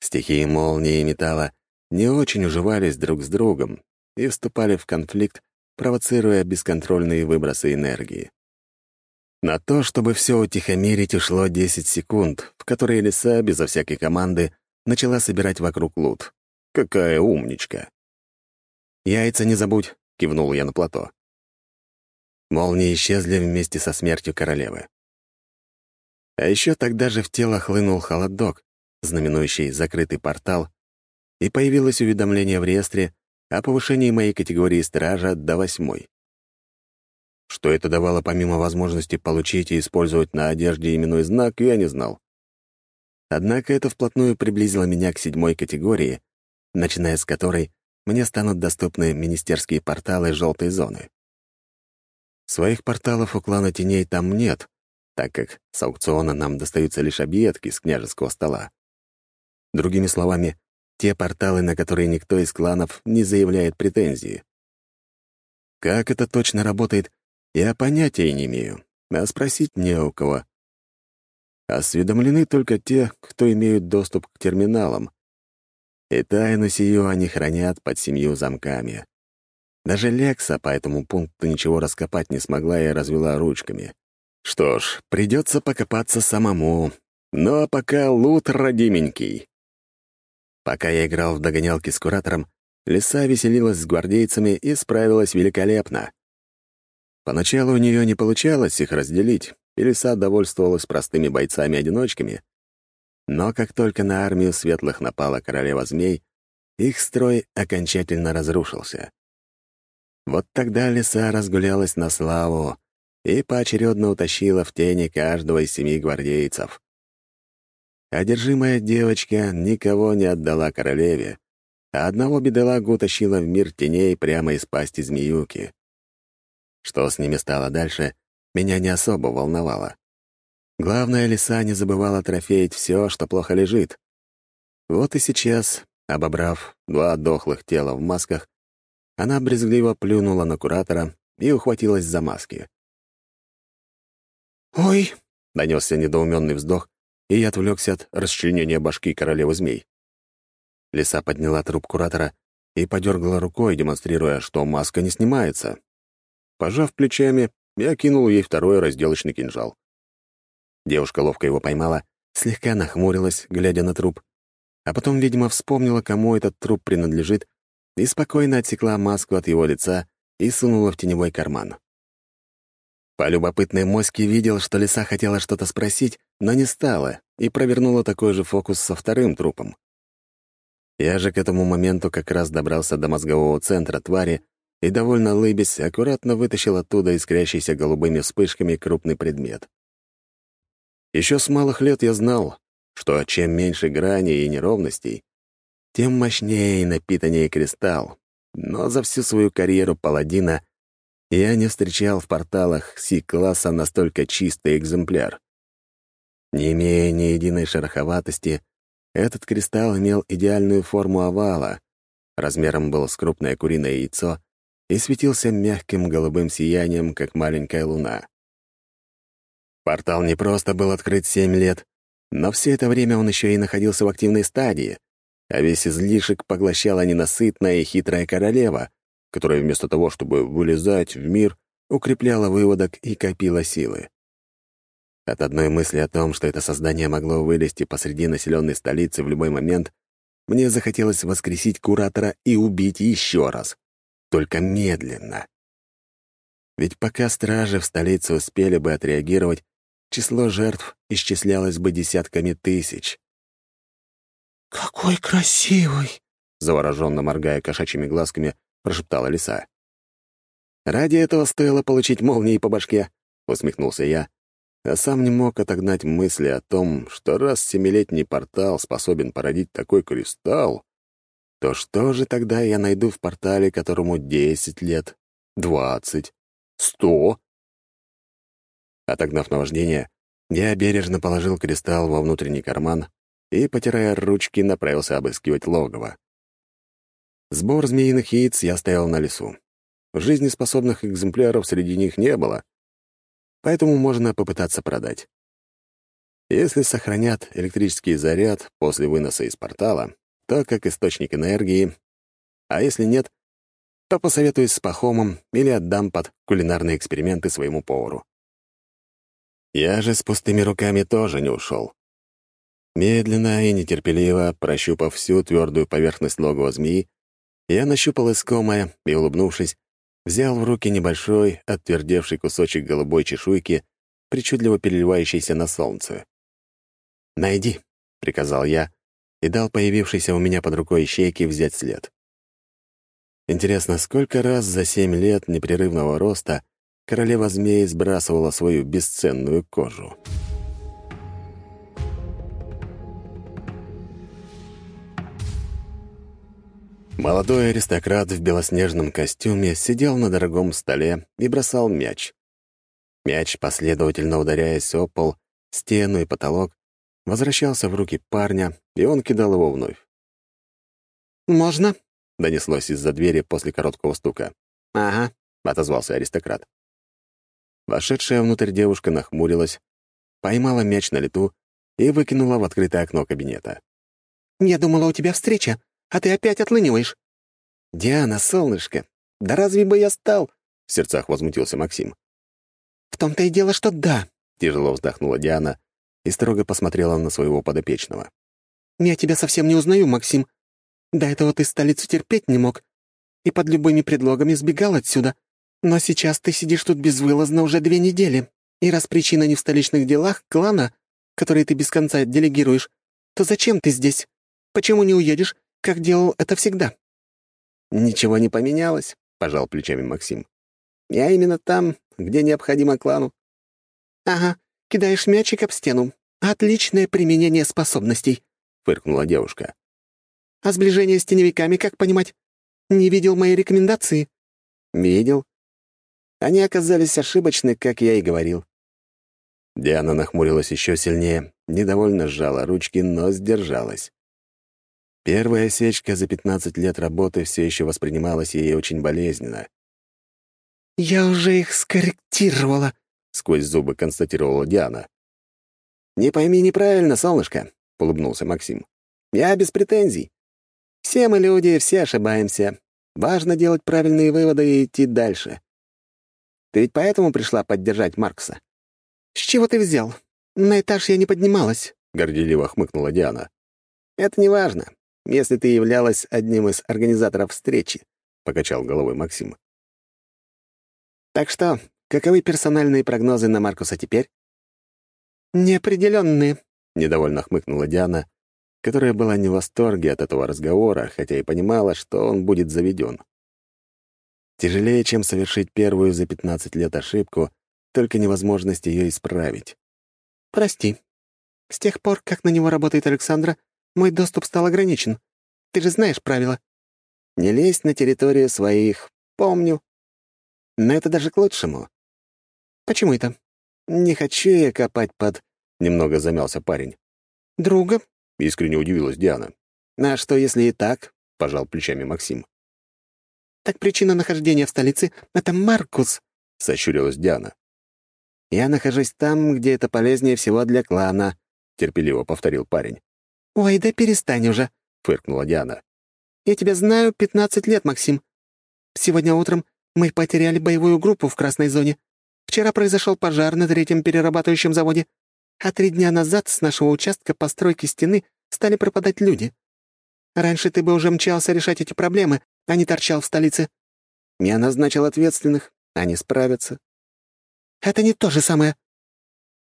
Стихии молнии и металла не очень уживались друг с другом и вступали в конфликт, провоцируя бесконтрольные выбросы энергии. На то, чтобы все утихомирить, ушло 10 секунд, в которые лиса, безо всякой команды, начала собирать вокруг лут. Какая умничка! «Яйца не забудь», — кивнул я на плато. Молнии исчезли вместе со смертью королевы. А еще тогда же в тело хлынул холодок, знаменующий закрытый портал, и появилось уведомление в реестре о повышении моей категории стража до восьмой. Что это давало помимо возможности получить и использовать на одежде именной знак, я не знал. Однако это вплотную приблизило меня к седьмой категории, начиная с которой мне станут доступны министерские порталы желтой зоны. Своих порталов у клана теней там нет, так как с аукциона нам достаются лишь объедки с княжеского стола. Другими словами, те порталы, на которые никто из кланов не заявляет претензии. Как это точно работает, я понятия не имею, а спросить не у кого. Осведомлены только те, кто имеют доступ к терминалам. И тайну сию они хранят под семью замками. Даже Лекса по этому пункту ничего раскопать не смогла и развела ручками. Что ж, придется покопаться самому. А пока лут родименький. Пока я играл в догонялки с куратором, Лиса веселилась с гвардейцами и справилась великолепно. Поначалу у нее не получалось их разделить, и Лиса довольствовалась простыми бойцами-одиночками. Но как только на армию светлых напала королева змей, их строй окончательно разрушился. Вот тогда Лиса разгулялась на славу и поочередно утащила в тени каждого из семи гвардейцев. Одержимая девочка никого не отдала королеве, а одного бедолагу утащила в мир теней прямо из пасти змеюки. Что с ними стало дальше, меня не особо волновало. Главное, лиса не забывала трофеять все, что плохо лежит. Вот и сейчас, обобрав два дохлых тела в масках, она брезгливо плюнула на куратора и ухватилась за маски. «Ой!» — донесся недоуменный вздох, и я отвлекся от расчленения башки королевы змей. Лиса подняла труп куратора и подергала рукой, демонстрируя, что маска не снимается. Пожав плечами, я кинул ей второй разделочный кинжал. Девушка ловко его поймала, слегка нахмурилась, глядя на труп, а потом, видимо, вспомнила, кому этот труп принадлежит, и спокойно отсекла маску от его лица и сунула в теневой карман. По любопытной моське видел, что лиса хотела что-то спросить, но не стала, и провернула такой же фокус со вторым трупом. Я же к этому моменту как раз добрался до мозгового центра твари и, довольно лыбясь, аккуратно вытащил оттуда искрящийся голубыми вспышками крупный предмет. Еще с малых лет я знал, что чем меньше граней и неровностей, тем мощнее и напитаннее кристалл, но за всю свою карьеру паладина я не встречал в порталах Си-класса настолько чистый экземпляр. Не имея ни единой шероховатости, этот кристалл имел идеальную форму овала, размером был с крупное куриное яйцо и светился мягким голубым сиянием, как маленькая луна. Портал не просто был открыт семь лет, но все это время он еще и находился в активной стадии, а весь излишек поглощала ненасытная и хитрая королева, которая вместо того, чтобы вылезать в мир, укрепляла выводок и копила силы. От одной мысли о том, что это создание могло вылезти посреди населенной столицы в любой момент, мне захотелось воскресить куратора и убить еще раз. Только медленно. Ведь пока стражи в столице успели бы отреагировать, число жертв исчислялось бы десятками тысяч. «Какой красивый!» — завороженно моргая кошачьими глазками, прошептала лиса. «Ради этого стоило получить молнии по башке», — усмехнулся я, а сам не мог отогнать мысли о том, что раз семилетний портал способен породить такой кристалл, то что же тогда я найду в портале, которому десять лет, двадцать, сто? Отогнав наваждение, я бережно положил кристалл во внутренний карман и, потирая ручки, направился обыскивать логово. Сбор змеиных яиц я стоял на лесу. Жизнеспособных экземпляров среди них не было, поэтому можно попытаться продать. Если сохранят электрический заряд после выноса из портала, то как источник энергии, а если нет, то посоветуюсь с Пахомом или отдам под кулинарные эксперименты своему повару. Я же с пустыми руками тоже не ушел. Медленно и нетерпеливо, прощупав всю твердую поверхность логова змеи, я нащупал искомое и, улыбнувшись, взял в руки небольшой, отвердевший кусочек голубой чешуйки, причудливо переливающийся на солнце. «Найди», — приказал я, и дал появившейся у меня под рукой ищейке взять след. Интересно, сколько раз за семь лет непрерывного роста королева змей сбрасывала свою бесценную кожу? Молодой аристократ в белоснежном костюме сидел на дорогом столе и бросал мяч. Мяч, последовательно ударяясь о пол, стену и потолок, возвращался в руки парня, и он кидал его вновь. «Можно?» — донеслось из-за двери после короткого стука. «Ага», — отозвался аристократ. Вошедшая внутрь девушка нахмурилась, поймала мяч на лету и выкинула в открытое окно кабинета. «Я думала, у тебя встреча а ты опять отлыниваешь». «Диана, солнышко, да разве бы я стал?» — в сердцах возмутился Максим. «В том-то и дело, что да», — тяжело вздохнула Диана и строго посмотрела на своего подопечного. «Я тебя совсем не узнаю, Максим. До этого ты столицу терпеть не мог и под любыми предлогами сбегал отсюда. Но сейчас ты сидишь тут безвылазно уже две недели, и раз причина не в столичных делах клана, которые ты без конца делегируешь, то зачем ты здесь? Почему не уедешь как делал это всегда». «Ничего не поменялось», — пожал плечами Максим. «Я именно там, где необходимо клану». «Ага, кидаешь мячик об стену. Отличное применение способностей», — фыркнула девушка. «А сближение с теневиками как понимать? Не видел мои рекомендации?» «Видел. Они оказались ошибочны, как я и говорил». Диана нахмурилась еще сильнее, недовольно сжала ручки, но сдержалась. Первая сечка за 15 лет работы все еще воспринималась ей очень болезненно. «Я уже их скорректировала», — сквозь зубы констатировала Диана. «Не пойми неправильно, солнышко», — улыбнулся Максим. «Я без претензий. Все мы люди, все ошибаемся. Важно делать правильные выводы и идти дальше. Ты ведь поэтому пришла поддержать Маркса?» «С чего ты взял? На этаж я не поднималась», — горделиво хмыкнула Диана. «Это не важно. Если ты являлась одним из организаторов встречи», — покачал головой Максим. «Так что, каковы персональные прогнозы на Маркуса теперь?» «Неопределенные», — недовольно хмыкнула Диана, которая была не в восторге от этого разговора, хотя и понимала, что он будет заведен. Тяжелее, чем совершить первую за 15 лет ошибку, только невозможность ее исправить. «Прости. С тех пор, как на него работает Александра, мой доступ стал ограничен. Ты же знаешь правила». «Не лезь на территорию своих. Помню. Но это даже к лучшему». «Почему это?» «Не хочу я копать под...» — немного замялся парень. «Друга?» — искренне удивилась Диана. «А что, если и так?» — пожал плечами Максим. «Так причина нахождения в столице — это Маркус», — сощурилась Диана. «Я нахожусь там, где это полезнее всего для клана», — терпеливо повторил парень. «Ой, да перестань уже», — фыркнула Диана. «Я тебя знаю пятнадцать лет, Максим. Сегодня утром мы потеряли боевую группу в красной зоне. Вчера произошел пожар на третьем перерабатывающем заводе. А три дня назад с нашего участка постройки стены стали пропадать люди. Раньше ты бы уже мчался решать эти проблемы, а не торчал в столице. Я назначил ответственных, они справятся. Это не то же самое.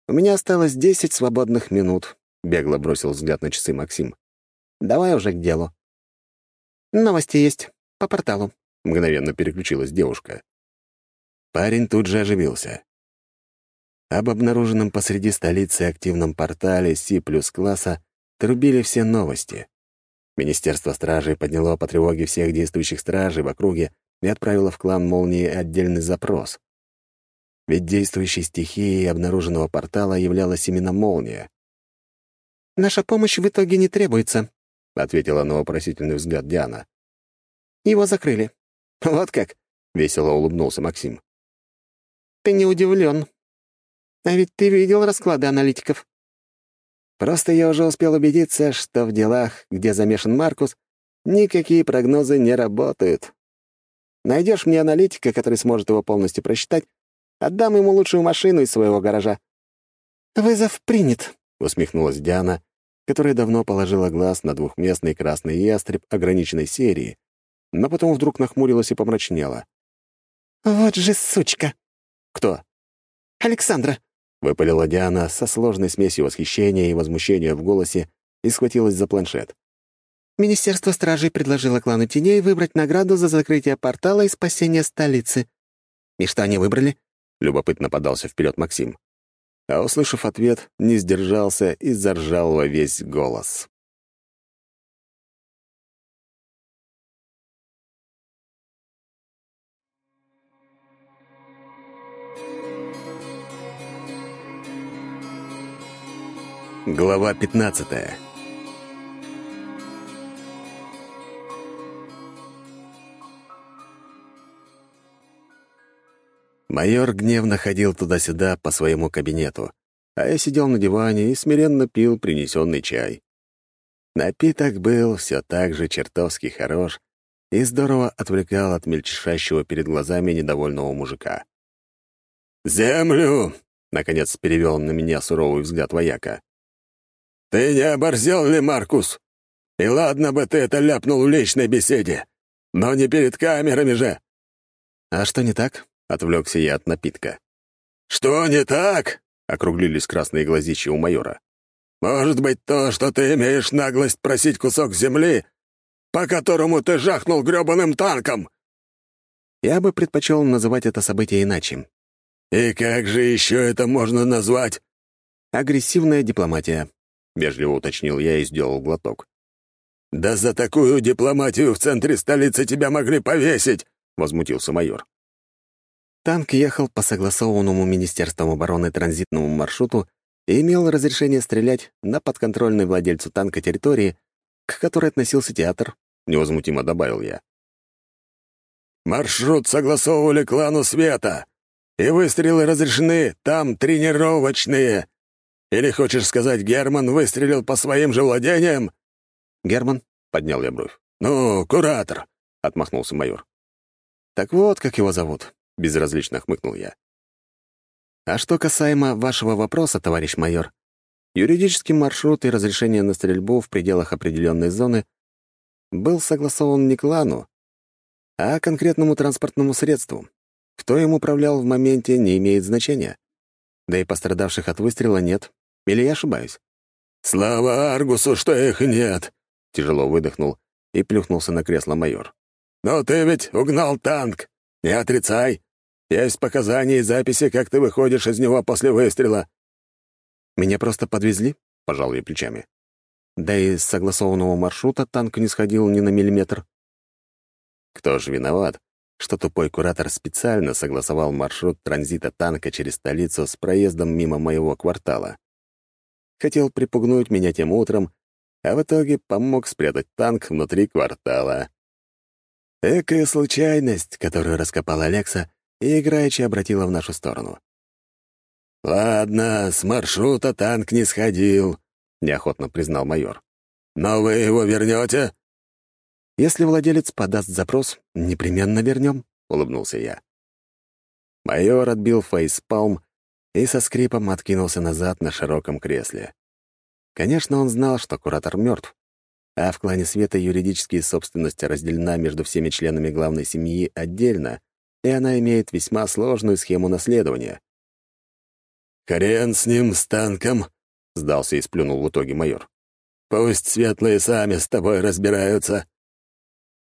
У меня осталось десять свободных минут, — бегло бросил взгляд на часы Максим. Давай уже к делу. Новости есть. По порталу. Мгновенно переключилась девушка. Парень тут же оживился. Об обнаруженном посреди столицы активном портале C плюс класса трубили все новости. Министерство стражей подняло по тревоге всех действующих стражей в округе и отправило в клан Молнии отдельный запрос. Ведь действующей стихией обнаруженного портала являлась именно молния. «Наша помощь в итоге не требуется», — ответила на вопросительный взгляд Диана. «Его закрыли». «Вот как?» — весело улыбнулся Максим. «Ты не удивлен. А ведь ты видел расклады аналитиков. Просто я уже успел убедиться, что в делах, где замешан Маркус, никакие прогнозы не работают. Найдешь мне аналитика, который сможет его полностью просчитать, отдам ему лучшую машину из своего гаража». «Вызов принят», — усмехнулась Диана, которая давно положила глаз на двухместный красный ястреб ограниченной серии, но потом вдруг нахмурилась и помрачнела. «Вот же сучка!» «Кто?» «Александра!» — выпалила Диана со сложной смесью восхищения и возмущения в голосе и схватилась за планшет. Министерство стражей предложило клану теней выбрать награду за закрытие портала и спасение столицы. «И что они выбрали?» — любопытно подался вперед Максим. А, услышав ответ, не сдержался и заржал во весь голос. Глава 15 Майор гневно ходил туда-сюда по своему кабинету, а я сидел на диване и смиренно пил принесенный чай. Напиток был все так же чертовски хорош и здорово отвлекал от мельчешащего перед глазами недовольного мужика. «Землю!» — наконец перевел на меня суровый взгляд вояка. «Ты не оборзел ли, Маркус? И ладно бы ты это ляпнул в личной беседе, но не перед камерами же!» «А что не так?» — отвлекся я от напитка. «Что не так?» — округлились красные глазищи у майора. «Может быть, то, что ты имеешь наглость просить кусок земли, по которому ты жахнул грёбаным танком?» Я бы предпочел называть это событие иначе. «И как же еще это можно назвать?» «Агрессивная дипломатия», — вежливо уточнил я и сделал глоток. «Да за такую дипломатию в центре столицы тебя могли повесить!» — возмутился майор. Танк ехал по согласованному Министерством обороны транзитному маршруту и имел разрешение стрелять на подконтрольной владельцу танка территории, к которой относился театр, — невозмутимо добавил я. «Маршрут согласовывали клану Света, и выстрелы разрешены там тренировочные», или хочешь сказать, Герман выстрелил по своим же владениям?» «Герман?» — поднял я бровь. «Ну, куратор», — отмахнулся майор. «Так вот, как его зовут», — безразлично хмыкнул я. «А что касаемо вашего вопроса, товарищ майор, юридический маршрут и разрешение на стрельбу в пределах определенной зоны был согласован не клану, а конкретному транспортному средству. Кто им управлял в моменте, не имеет значения. Да и пострадавших от выстрела нет. Или я ошибаюсь? «Слава Аргусу, что их нет!» — тяжело выдохнул и плюхнулся на кресло майор. «Но ты ведь угнал танк! Не отрицай! Есть показания и записи, как ты выходишь из него после выстрела». «Меня просто подвезли?» — пожал я плечами. Да и с согласованного маршрута танк не сходил ни на миллиметр. Кто же виноват, что тупой куратор специально согласовал маршрут транзита танка через столицу с проездом мимо моего квартала? Хотел припугнуть меня тем утром, а в итоге помог спрятать танк внутри квартала. Экая случайность, которую раскопал Алекса и играючи обратила в нашу сторону. «Ладно, с маршрута танк не сходил», — неохотно признал майор. «Но вы его вернете?» «Если владелец подаст запрос, непременно вернем», — улыбнулся я. Майор отбил фейспалм и со скрипом откинулся назад на широком кресле. Конечно, он знал, что куратор мертв, а в клане Света юридически собственность разделена между всеми членами главной семьи отдельно, и она имеет весьма сложную схему наследования. «Хрен с ним, с танком!» — сдался и сплюнул в итоге майор. «Пусть светлые сами с тобой разбираются».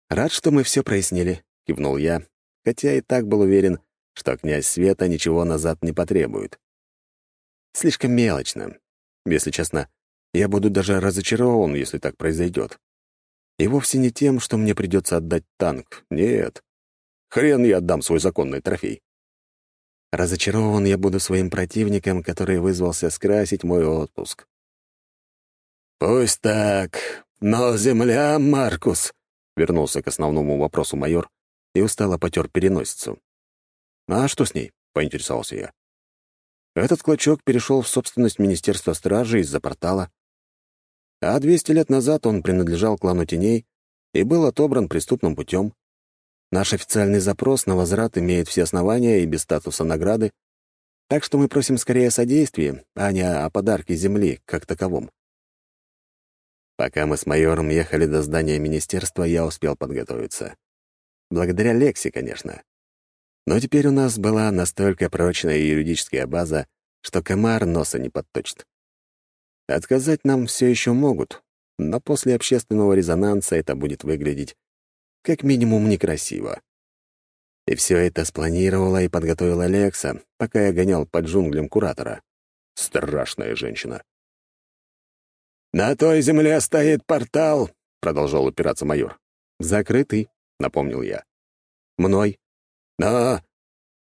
«Рад, что мы все прояснили», — кивнул я, хотя и так был уверен, что князь Света ничего назад не потребует. Слишком мелочно. Если честно, я буду даже разочарован, если так произойдет. И вовсе не тем, что мне придется отдать танк. Нет. Хрен я отдам свой законный трофей. Разочарован я буду своим противником, который вызвался скрасить мой отпуск. «Пусть так, но земля, Маркус!» — вернулся к основному вопросу майор и устало потер переносицу. «А что с ней?» — поинтересовался я. Этот клочок перешел в собственность Министерства стражи из-за портала. А 200 лет назад он принадлежал клану теней и был отобран преступным путем. Наш официальный запрос на возврат имеет все основания и без статуса награды, так что мы просим скорее о содействии, а не о подарке земли как таковом. Пока мы с майором ехали до здания министерства, я успел подготовиться. Благодаря Лекси, конечно. Но теперь у нас была настолько прочная юридическая база, что комар носа не подточит. Отказать нам все еще могут, но после общественного резонанса это будет выглядеть как минимум некрасиво. И все это спланировала и подготовила Лекса, пока я гонял под джунглям куратора. Страшная женщина. «На той земле стоит портал», — продолжал упираться майор. «Закрытый», — напомнил я. «Мной». «Но...»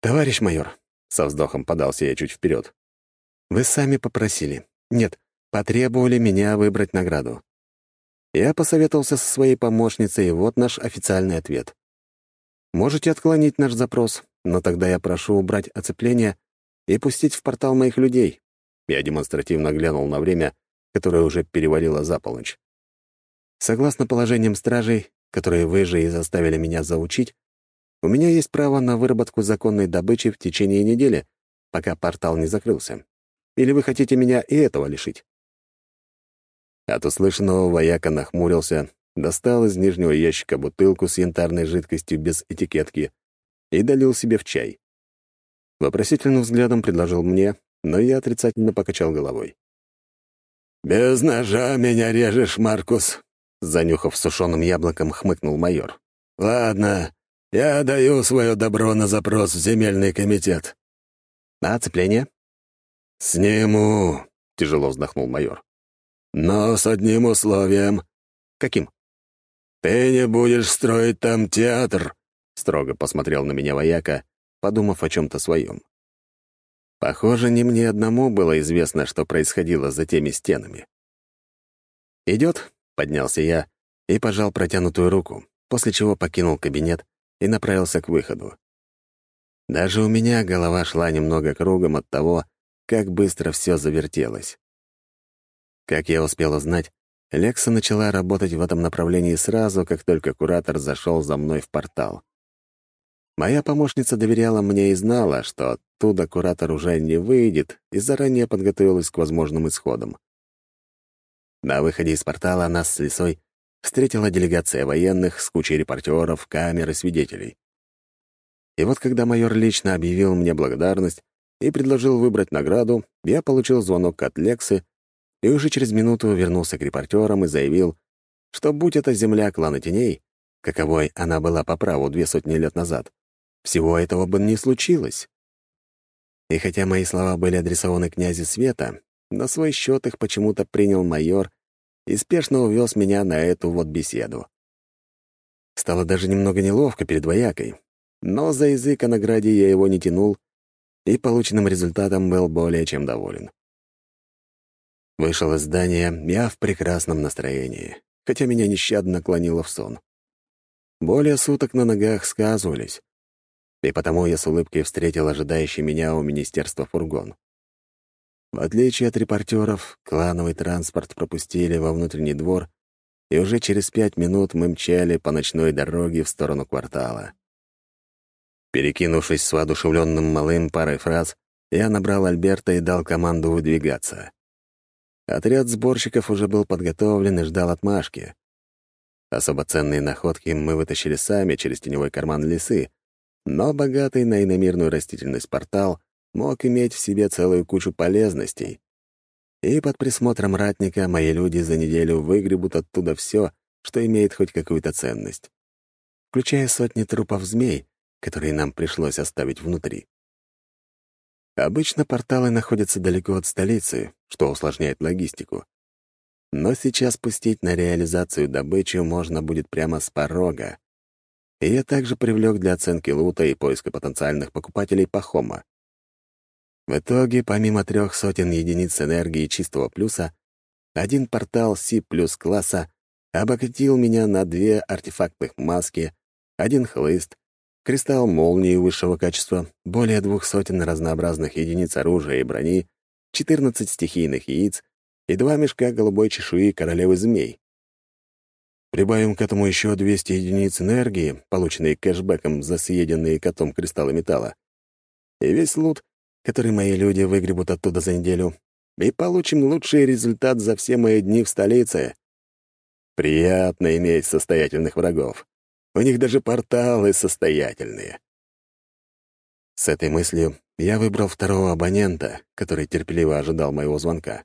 «Товарищ майор», — со вздохом подался я чуть вперед. «Вы сами попросили. Нет, потребовали меня выбрать награду. Я посоветовался со своей помощницей, и вот наш официальный ответ. Можете отклонить наш запрос, но тогда я прошу убрать оцепление и пустить в портал моих людей. Я демонстративно глянул на время, которое уже перевалило за полночь. Согласно положениям стражей, которые вы же и заставили меня заучить, у меня есть право на выработку законной добычи в течение недели, пока портал не закрылся. Или вы хотите меня и этого лишить? От услышанного вояка нахмурился, достал из нижнего ящика бутылку с янтарной жидкостью без этикетки и долил себе в чай. Вопросительным взглядом предложил мне, но я отрицательно покачал головой. «Без ножа меня режешь, Маркус», — занюхав сушеным яблоком, хмыкнул майор. «Ладно, я даю свое добро на запрос в земельный комитет». «А оцепление?» «Сниму», — тяжело вздохнул майор. Но с одним условием. Каким? Ты не будешь строить там театр, строго посмотрел на меня вояка, подумав о чем-то своем. Похоже, не мне одному было известно, что происходило за теми стенами. «Идет?» — поднялся я и пожал протянутую руку, после чего покинул кабинет и направился к выходу. Даже у меня голова шла немного кругом от того, как быстро все завертелось. Как я успел узнать, Лекса начала работать в этом направлении сразу, как только куратор зашел за мной в портал. Моя помощница доверяла мне и знала, что оттуда куратор уже не выйдет, и заранее подготовилась к возможным исходам. На выходе из портала нас с Лисой встретила делегация военных с кучей репортеров, камер и свидетелей. И вот когда майор лично объявил мне благодарность и предложил выбрать награду, я получил звонок от Лексы и уже через минуту вернулся к репортерам и заявил, что будь это земля клана теней, каковой она была по праву две сотни лет назад, всего этого бы не случилось. И хотя мои слова были адресованы князю Света, на свой счет их почему-то принял майор и спешно увез меня на эту вот беседу. Стало даже немного неловко перед воякой, но за язык о награде я его не тянул, и полученным результатом был более чем доволен. Вышел из здания я в прекрасном настроении, хотя меня нещадно клонило в сон. Более суток на ногах сказывались, и потому я с улыбкой встретил ожидающий меня у министерства фургон. В отличие от репортеров, клановый транспорт пропустили во внутренний двор, и уже через пять минут мы мчали по ночной дороге в сторону квартала. Перекинувшись с воодушевленным малым парой фраз, я набрал Альберта и дал команду выдвигаться. Отряд сборщиков уже был подготовлен и ждал отмашки. Особо ценные находки мы вытащили сами через теневой карман лесы, но богатый на иномирную растительность портал мог иметь в себе целую кучу полезностей. И под присмотром ратника мои люди за неделю выгребут оттуда все, что имеет хоть какую-то ценность, включая сотни трупов змей, которые нам пришлось оставить внутри. Обычно порталы находятся далеко от столицы, что усложняет логистику. Но сейчас пустить на реализацию добычу можно будет прямо с порога. И я также привлек для оценки лута и поиска потенциальных покупателей Пахома. В итоге, помимо трех сотен единиц энергии чистого плюса, один портал Си плюс класса обогатил меня на две артефактных маски, один хлыст, кристалл молнии высшего качества, более двух сотен разнообразных единиц оружия и брони, 14 стихийных яиц и два мешка голубой чешуи королевы змей. Прибавим к этому еще 200 единиц энергии, полученные кэшбэком за съеденные котом кристаллы металла. И весь лут, который мои люди выгребут оттуда за неделю, и получим лучший результат за все мои дни в столице. Приятно иметь состоятельных врагов. У них даже порталы состоятельные. С этой мыслью я выбрал второго абонента, который терпеливо ожидал моего звонка.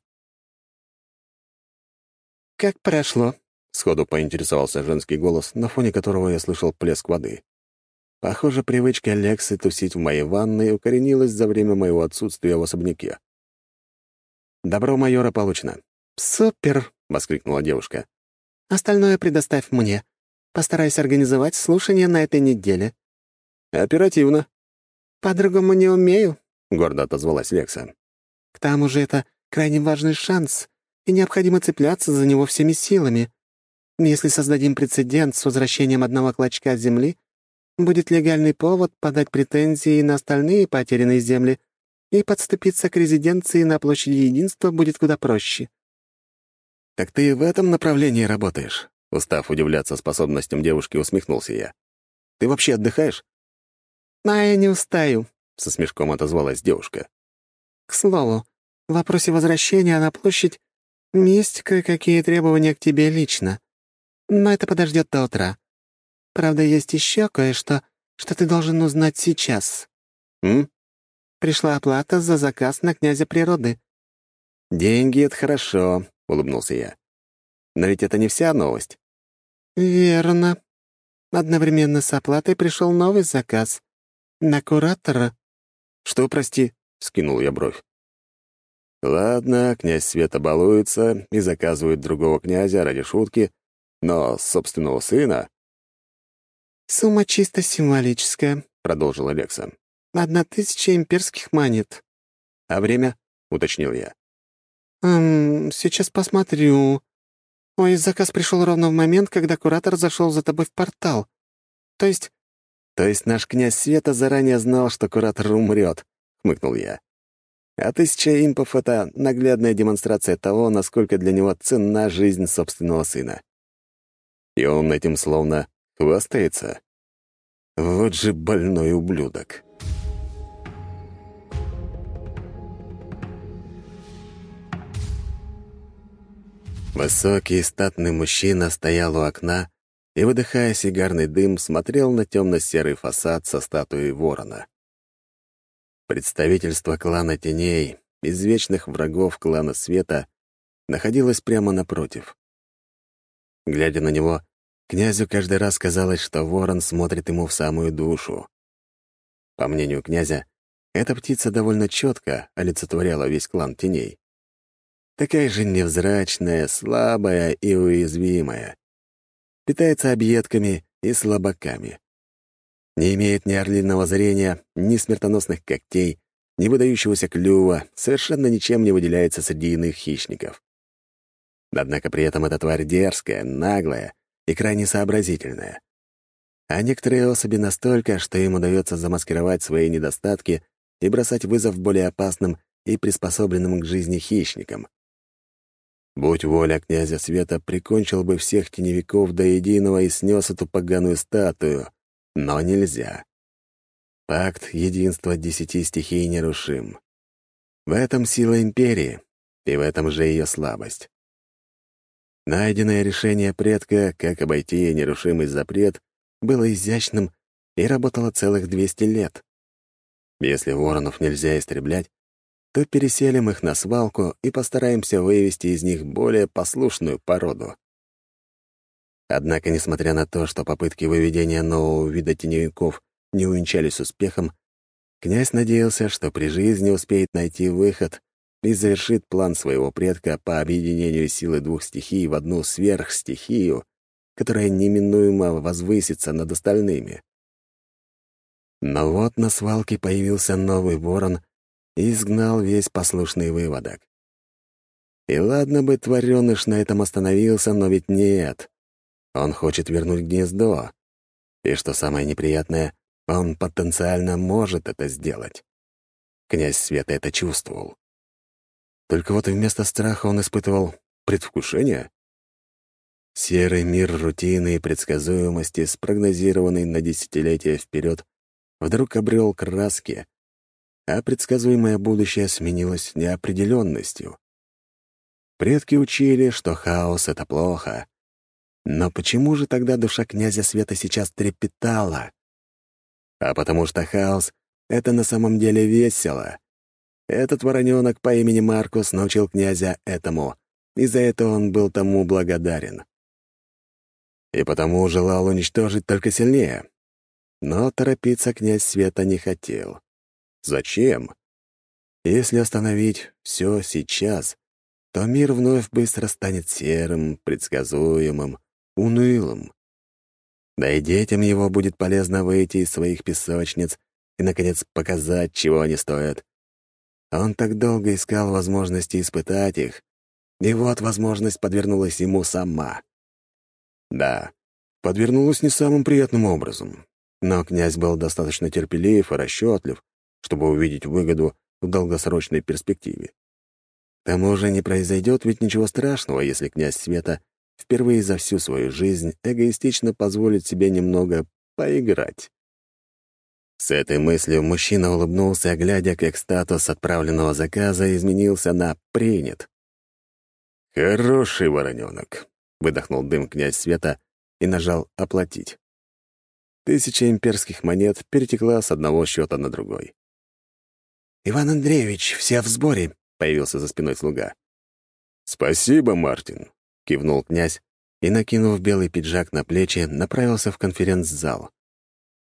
«Как прошло?» — сходу поинтересовался женский голос, на фоне которого я слышал плеск воды. Похоже, привычка Лексы тусить в моей ванной укоренилась за время моего отсутствия в особняке. «Добро майора получено». «Супер!» — воскликнула девушка. «Остальное предоставь мне. Постараюсь организовать слушание на этой неделе». «Оперативно». «По-другому не умею», — гордо отозвалась Лекса. «К тому же это крайне важный шанс, и необходимо цепляться за него всеми силами. Если создадим прецедент с возвращением одного клочка земли, будет легальный повод подать претензии на остальные потерянные земли, и подступиться к резиденции на площади Единства будет куда проще». «Так ты в этом направлении работаешь?» Устав удивляться способностям девушки, усмехнулся я. «Ты вообще отдыхаешь?» «А я не устаю», — со смешком отозвалась девушка. «К слову, в вопросе возвращения на площадь есть кое-какие требования к тебе лично. Но это подождет до утра. Правда, есть еще кое-что, что ты должен узнать сейчас». «М?» «Пришла оплата за заказ на князя природы». «Деньги — это хорошо», — улыбнулся я. Но ведь это не вся новость. «Верно. Одновременно с оплатой пришел новый заказ. На куратора». «Что, прости?» — скинул я бровь. Ладно, князь Света балуется и заказывает другого князя ради шутки, но собственного сына... «Сумма чисто символическая», — продолжил Алекса. «Одна тысяча имперских монет». «А время?» — уточнил я. «Эм, сейчас посмотрю. Ой, заказ пришел ровно в момент, когда куратор зашел за тобой в портал. То есть...» «То есть наш князь Света заранее знал, что куратор умрет», — хмыкнул я. «А тысяча импов — это наглядная демонстрация того, насколько для него ценна жизнь собственного сына. И он этим словно хвастается. Вот же больной ублюдок». Высокий статный мужчина стоял у окна и, выдыхая сигарный дым, смотрел на темно-серый фасад со статуей ворона. Представительство клана теней, из вечных врагов клана света, находилось прямо напротив. Глядя на него, князю каждый раз казалось, что ворон смотрит ему в самую душу. По мнению князя, эта птица довольно четко олицетворяла весь клан теней. Такая же невзрачная, слабая и уязвимая. Питается объедками и слабаками. Не имеет ни орлиного зрения, ни смертоносных когтей, ни выдающегося клюва, совершенно ничем не выделяется среди иных хищников. Однако при этом эта тварь дерзкая, наглая и крайне сообразительная. А некоторые особи настолько, что им удается замаскировать свои недостатки и бросать вызов более опасным и приспособленным к жизни хищникам. Будь воля князя Света, прикончил бы всех теневиков до единого и снес эту поганую статую, но нельзя. Пакт единства десяти стихий нерушим. В этом сила империи, и в этом же ее слабость. Найденное решение предка, как обойти нерушимый запрет, было изящным и работало целых 200 лет. Если воронов нельзя истреблять, то переселим их на свалку и постараемся вывести из них более послушную породу. Однако, несмотря на то, что попытки выведения нового вида теневиков не увенчались успехом, князь надеялся, что при жизни успеет найти выход и завершит план своего предка по объединению силы двух стихий в одну сверхстихию, которая неминуемо возвысится над остальными. Но вот на свалке появился новый ворон и изгнал весь послушный выводок. И ладно бы твареныш на этом остановился, но ведь нет. Он хочет вернуть гнездо. И что самое неприятное, он потенциально может это сделать. Князь Света это чувствовал. Только вот вместо страха он испытывал предвкушение. Серый мир рутины и предсказуемости, спрогнозированный на десятилетия вперед, вдруг обрел краски, а предсказуемое будущее сменилось неопределенностью. Предки учили, что хаос — это плохо, но почему же тогда душа князя Света сейчас трепетала? А потому что хаос — это на самом деле весело. Этот вороненок по имени Маркус научил князя этому, и за это он был тому благодарен. И потому желал уничтожить только сильнее. Но торопиться князь Света не хотел. Зачем? Если остановить все сейчас, то мир вновь быстро станет серым, предсказуемым, унылым. Да и детям его будет полезно выйти из своих песочниц и, наконец, показать, чего они стоят. Он так долго искал возможности испытать их, и вот возможность подвернулась ему сама. Да, подвернулась не самым приятным образом, но князь был достаточно терпелив и расчетлив, чтобы увидеть выгоду в долгосрочной перспективе. К тому же не произойдет ведь ничего страшного, если князь Света впервые за всю свою жизнь эгоистично позволит себе немного поиграть. С этой мыслью мужчина улыбнулся, глядя, как статус отправленного заказа изменился на «принят». «Хороший вороненок», — выдохнул дым князь Света и нажал «оплатить». Тысяча имперских монет перетекла с одного счета на другой. «Иван Андреевич, все в сборе», — появился за спиной слуга. «Спасибо, Мартин кивнул князь и, накинув белый пиджак на плечи, направился в конференц-зал.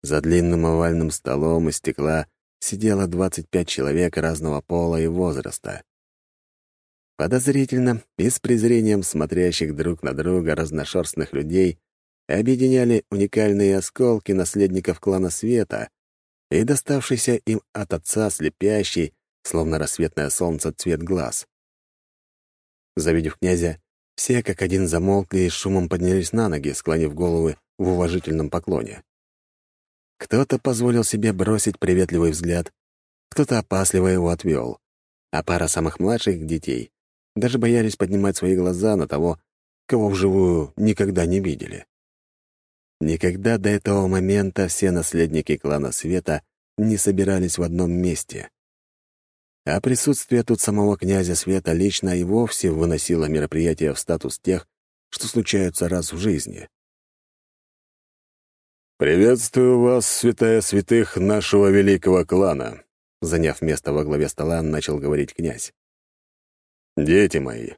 За длинным овальным столом из стекла сидело 25 человек разного пола и возраста. Подозрительно и с презрением смотрящих друг на друга разношерстных людей объединяли уникальные осколки наследников клана Света и доставшийся им от отца слепящий, словно рассветное солнце, цвет глаз. Завидев князя, все как один замолкли и шумом поднялись на ноги, склонив головы в уважительном поклоне. Кто-то позволил себе бросить приветливый взгляд, кто-то опасливо его отвел, а пара самых младших детей даже боялись поднимать свои глаза на того, кого вживую никогда не видели. Никогда до этого момента все наследники клана Света не собирались в одном месте. а присутствие тут самого князя Света лично и вовсе выносило мероприятие в статус тех, что случаются раз в жизни. «Приветствую вас, святая святых нашего великого клана», заняв место во главе стола, начал говорить князь. «Дети мои,